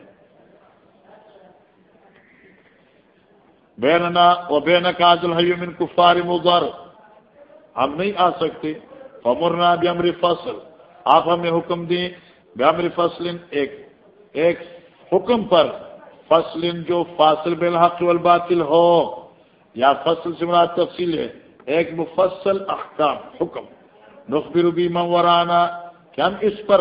بیننا و بین کاجل حیم کفار مزر ہم نہیں آ سکتے. امرنا بھی امر فصل. آپ ہمیں حکم دیں بیامر فصل ایک ایک حکم پر فصل جو فاصل بالحق والباطل ہو یا فصل سے مراد تفصیل ہے. ایک مفصل احکام، حکم. نخبر بھی منورانا کہ ہم اس پر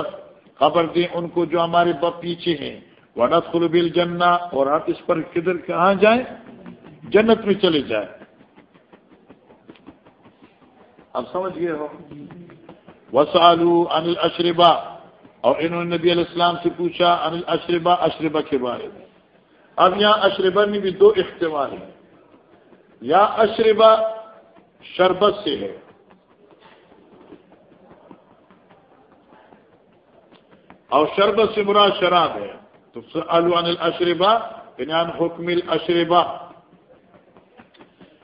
خبر دیں ان کو جو ہمارے پیچھے ہیں. وہ نسل بل اور ہم اس پر کدھر کہاں جائیں؟ جنت میں چلے جائیں اب سمجھ گئے ہو؟ وسالو انل اشربا اور انہوں نے نبی علیہ السلام سے پوچھا انل اشربا اشربا کے بارے میں۔ اب یہاں اشربا میں بھی دو اختمال ہیں۔ یا اشربا شربت سے ہے۔ اور شربت سے مراد شراب ہے۔ تو انل اشربا یعنی حکم الاشربا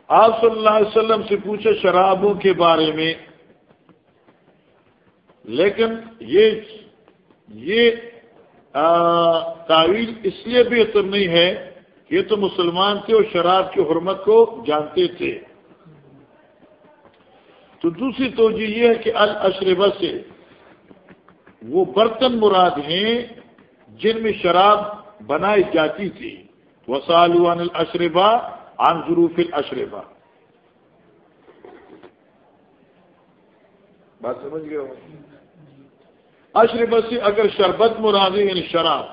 آپ صلی اللہ علیہ وسلم سے پوچھے شرابوں کے بارے میں، لیکن یہ یہ تعویل اس لیے بہتر نہیں ہے کہ یہ تو مسلمان تھے اور شراب کی حرمت کو جانتے تھے۔ تو دوسری توجہ یہ ہے کہ الشربہ سے وہ برتن مراد ہیں جن میں شراب بنائی جاتی تھی۔ وسال الشربا عن ظروف الاشربہ۔ بات سمجھ گئے ہو؟ اشربہ سے اگر شربت مراد یعنی شراب،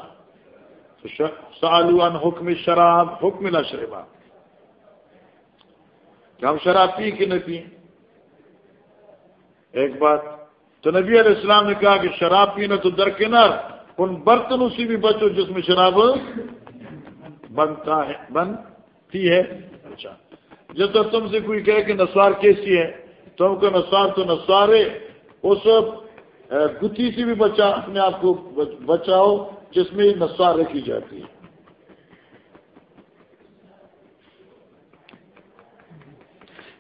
تو سالو عن حکم شراب، حکم الاشربہ۔ کہ ہم شراب پی کہ نہ پئیں۔ ایک بات، تو نبی علیہ السلام نے کہا کہ شراب پینا تو درکنار ان برتنوں سے بھی بچو جس میں شراب بنتا ہے بند ہے؟ اچھا۔ جب تک تم سے کوئی کہے کہ نسوار کیسی ہے تم کو نسوار تو نسوار ہے۔ اس گتی سے بھی بچا، اپنے آپ کو بچاؤ، جس میں نسوار رکھی جاتی ہے۔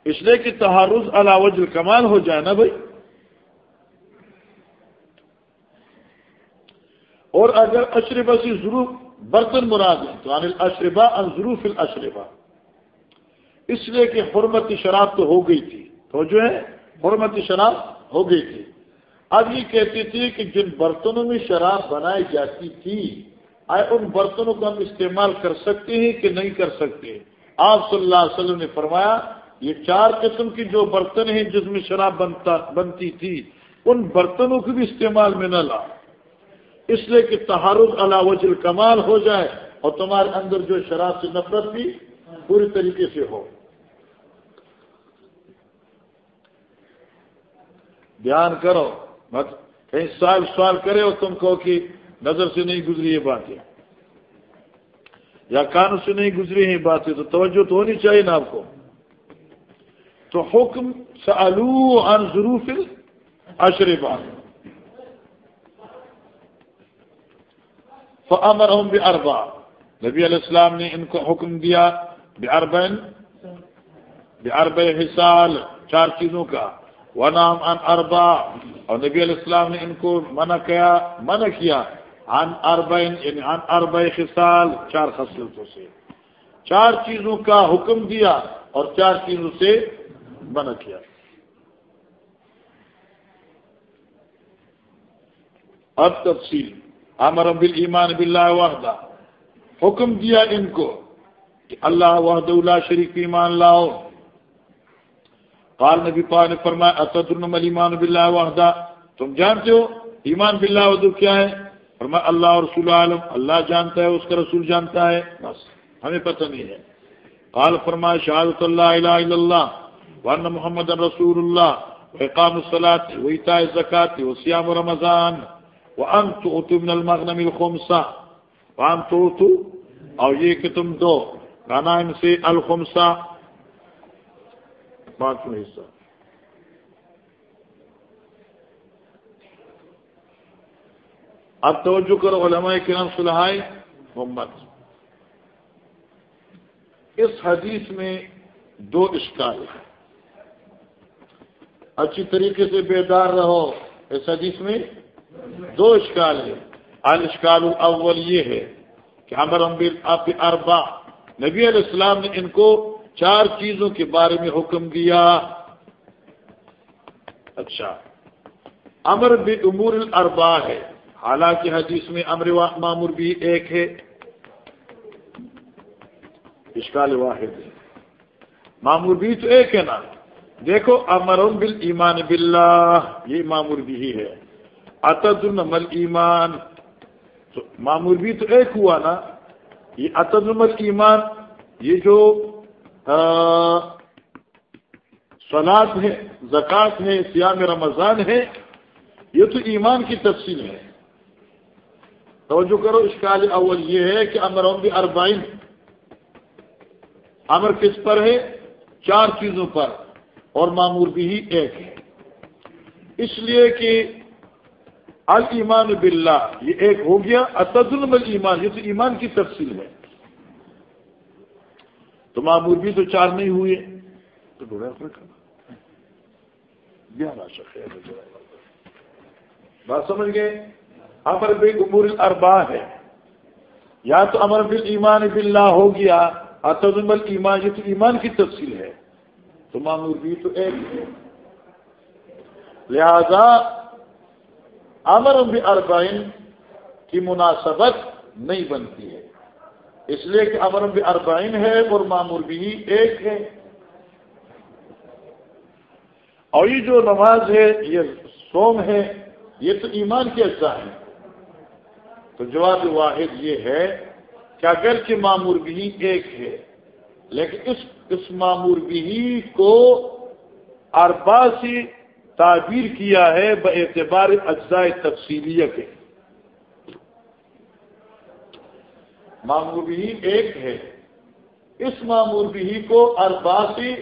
اس لیے کہ تحارز علاوج کمال ہو جائے نا بھائی۔ اور اگر اشربہ سے ضرور برتن مراد ہے، تو انل اشربا ضروف الاشربا اس لیے کہ حرمت شراب تو ہو گئی تھی۔ تو جو ہے، حرمت شراب ہو گئی تھی۔ اب یہ کہتی تھی کہ جن برتنوں میں شراب بنائی جاتی تھی، آئے ان برتنوں کو ہم استعمال کر سکتے ہیں کہ نہیں کر سکتے آپ صلی اللہ علیہ وسلم نے فرمایا، یہ چار قسم کی جو برتن ہیں جس میں شراب بنتا، بنتی تھی، ان برتنوں کو بھی استعمال میں نہ لا اس لیے کہ تحارک اللہ وجل کمال ہو جائے اور تمہارے اندر جو شراب سے نفرت بھی پوری طریقے سے ہو۔ دھیان کرو۔ مت کہیں سوال سوال کرے اور تم کہو کہ نظر سے نہیں گزری یہ باتیں۔ یا کانوں سے نہیں گزری ہیں باتیں، تو توجہ تو ہونی چاہیے نا آپ کو۔ تو حکم سالو عن ظروف اشر بات امر ہوں بے اربا نبی علیہ السلام نے ان کو حکم دیا بے بے ارب حسال چار چیزوں کا. وہ نام ان اربا اور نبی علیہ السلام نے ان کو منع کیا منع کیا. ان اربین یعنی ان ارب حسال چار خصلتوں سے. چار چیزوں کا حکم دیا اور چار چیزوں سے منع کیا. اب تفصیل. امر بل ایمان بلّہ وحدہ۔ حکم دیا ان کو کہ اللہ وحد اللہ شریف ایمان لاؤ۔ قال نبی پا نے فرمایا اسد ایمان بلّہ وحدہ؟ تم جانتے ہو ایمان بلّہ وحدو کیا ہے؟ فرمایا، اللہ اور رسول عالم، اللہ جانتا ہے، اس کا رسول جانتا ہے، بس، ہمیں پتہ نہیں ہے۔ قال، فرمایا، شہادت اللہ الہ الا اللہ ورن محمد رسول اللہ اقام الصلاة ویتاء الزکاة، وصیام رمضان۔ وان تو من المغنم الخمسہ وان تو اور یہ کہ تم دو غنائم سے الخمسہ۔ پانچواں حصہ۔ اب توجہ کرو علماء کرام صلاح محمد۔ اس حدیث میں دو اشکال ہیں۔ اچھی طریقے سے بیدار رہو اس حدیث میں۔ دو اشکال ہے الاشکال الاول یہ ہے کہ ہمر آپ اربا نبی علیہ السلام نے ان کو چار چیزوں کے بارے میں حکم دیا۔ اچھا۔ امر بھی امور الاربا ہے۔ حالانکہ حدیث میں امر معمور بھی ایک ہے۔ اشکال واحد ہے۔ معمور بھی تو ایک ہے نا۔ دیکھو امر بل ایمان بلّہ یہ معمور بھی ہے۔ اتد المل ایمان تو معمور بھی تو ایک ہوا نا، یہ اتد المل ایمان یہ جو سلاد ہے زکوٰۃ ہے سیام رمضان ہے یہ تو ایمان کی تفصیل ہے۔ توجہ کرو، اشکال اول یہ ہے کہ امر بھی اربائن امر کس پر ہے؟ چار چیزوں پر، اور معمور بھی ہی ایک ہے۔ اس لیے کہ المان باللہ، یہ ایک ہو گیا اتدلم ایمان یہ تو ایمان کی تفصیل ہے۔ تو معمور بھی تو چار نہیں ہوئے۔ تو ڈوڑا بات سمجھ گئے؟ امر بے عمور الربا ہے۔ یا تو امر بل ایمان بلّہ ہو گیا اتدم ایمان یہ تو ایمان کی تفصیل ہے۔ تو معمور بھی تو ایک ہے۔ لہذا امر بھی اربائن کی مناسبت نہیں بنتی ہے۔ اس لیے کہ امر بھی اربائن ہے اور معمور بھی ایک ہے۔ اور یہ جو نماز ہے، یہ سوم ہے، یہ تو ایمان کے اجزاء ہے تو جواب واحد یہ ہے کہ اگر کہ معمور بھی ایک ہے، لیکن اس اس معمور بھی کو اربا سے تعبیر کیا ہے ب اعتبار اجزاء تفصیلیہ کے۔ معمور بھی ایک ہے اس معمور بھی کو اربا سے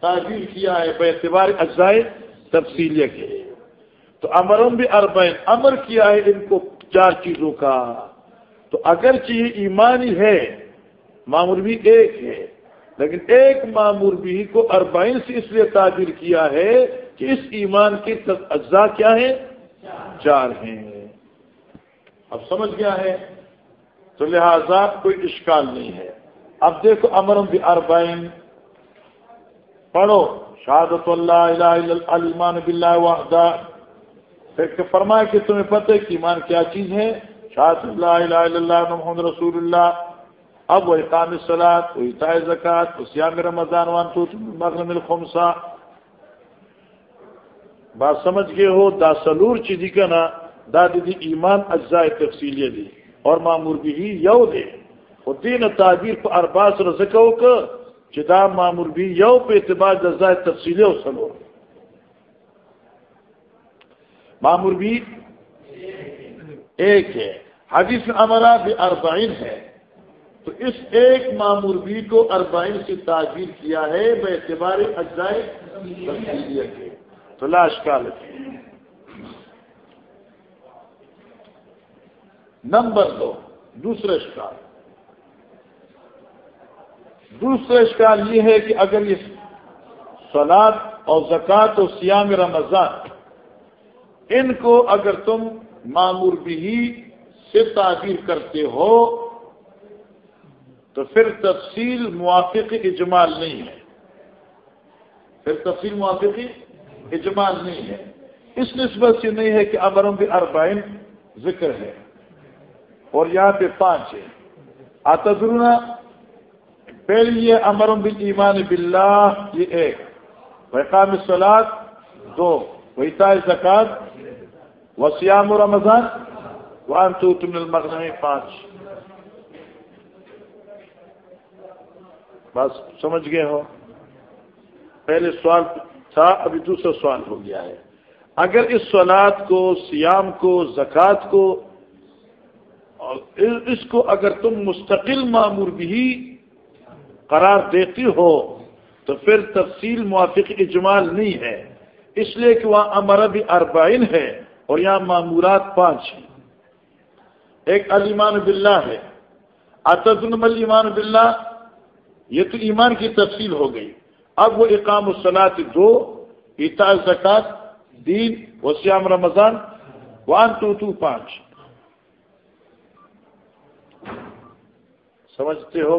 تعبیر کیا ہے بے اعتبار اجزاء تفصیلیہ کے۔ تو امرم بھی اربین امر کیا ہے ان کو چار چیزوں کا۔ تو اگر چیز ایمانی ہے معمور بھی ایک ہے لیکن ایک معمور بھی کو اربائن سے اس لیے تعبیر کیا ہے کہ اس ایمان کے اجزاء کیا ہیں؟ چار ہیں۔ اب سمجھ گیا ہے؟ تو لہذا کوئی اشکال نہیں ہے۔ اب دیکھو امرم بھی اربائن پڑھو۔ شہادت اللہ المان بلّہ وحدہ۔ پھر فرمایا کہ تمہیں پتہ ہے کہ ایمان کیا چیز ہے؟ شہادت اللہ الہ الا اللہ، محمد رسول اللہ۔ اب وہ اقام سلاد وہ اطاع زکات وہ سیام رمضان، وان تو مغرم الخمسا بات سمجھ گئے ہو، دا سلور چیزی کا نا دا دی ایمان اجزاء تفصیلی دی۔ اور معمور بھی یو دے۔ وہ دین تعبیر پر ارباس رزکو کا چدا معمور بھی یو پہ اعتبار اجزاء تفصیلی ہو سلور۔ معمور بھی ایک ہے۔ حدیث امرا بھی اربعین ہے۔ تو اس ایک معمور بھی کو اربعین سے تعبیر کیا ہے، بے اعتبار اجزائے کے تو لاش کال نمبر دو دوسرا اشکال۔ دوسرا اشکال یہ ہے کہ اگر یہ سلاد اور زکوٰۃ و سیام رمضان، ان کو اگر تم معمور بھی سے تعبیر کرتے ہو، تو پھر تفصیل موافق اجمال نہیں ہے۔ پھر تفصیل موافقی اجمال نہیں ہے۔ اس نسبت سے نہیں ہے کہ امرم بھی اربائن ذکر ہے۔ اور یہاں پہ پانچ ہے۔ آتدرونا پہلی یہ امرم بل ایمان بلّہ یہ ایک۔ وقام سلاد دو۔ وحتا زکات وسیام و رمضان وان تو تم المغنم، پانچ۔ بس، سمجھ گئے ہو؟ پہلے سوال تھا، ابھی دوسرا سوال ہو گیا ہے۔ اگر اس سولاد کو سیام کو، زکوٰۃ کو اس کو اگر تم مستقل معمور بھی قرار دیتی ہو، تو پھر تفصیل موافق اجمال نہیں ہے۔ اس لیے کہ وہاں امر بھی اربائن ہے اور یہاں معمورات پانچ ہیں۔ ایک علیمان باللہ ہے۔ اتدنم ایمان باللہ، یہ تو ایمان کی تفصیل ہو گئی۔ اب وہ اقام الصلاط دو اتا زکات دین وسیام رمضان وان ٹو ٹو پانچ۔ سمجھتے ہو؟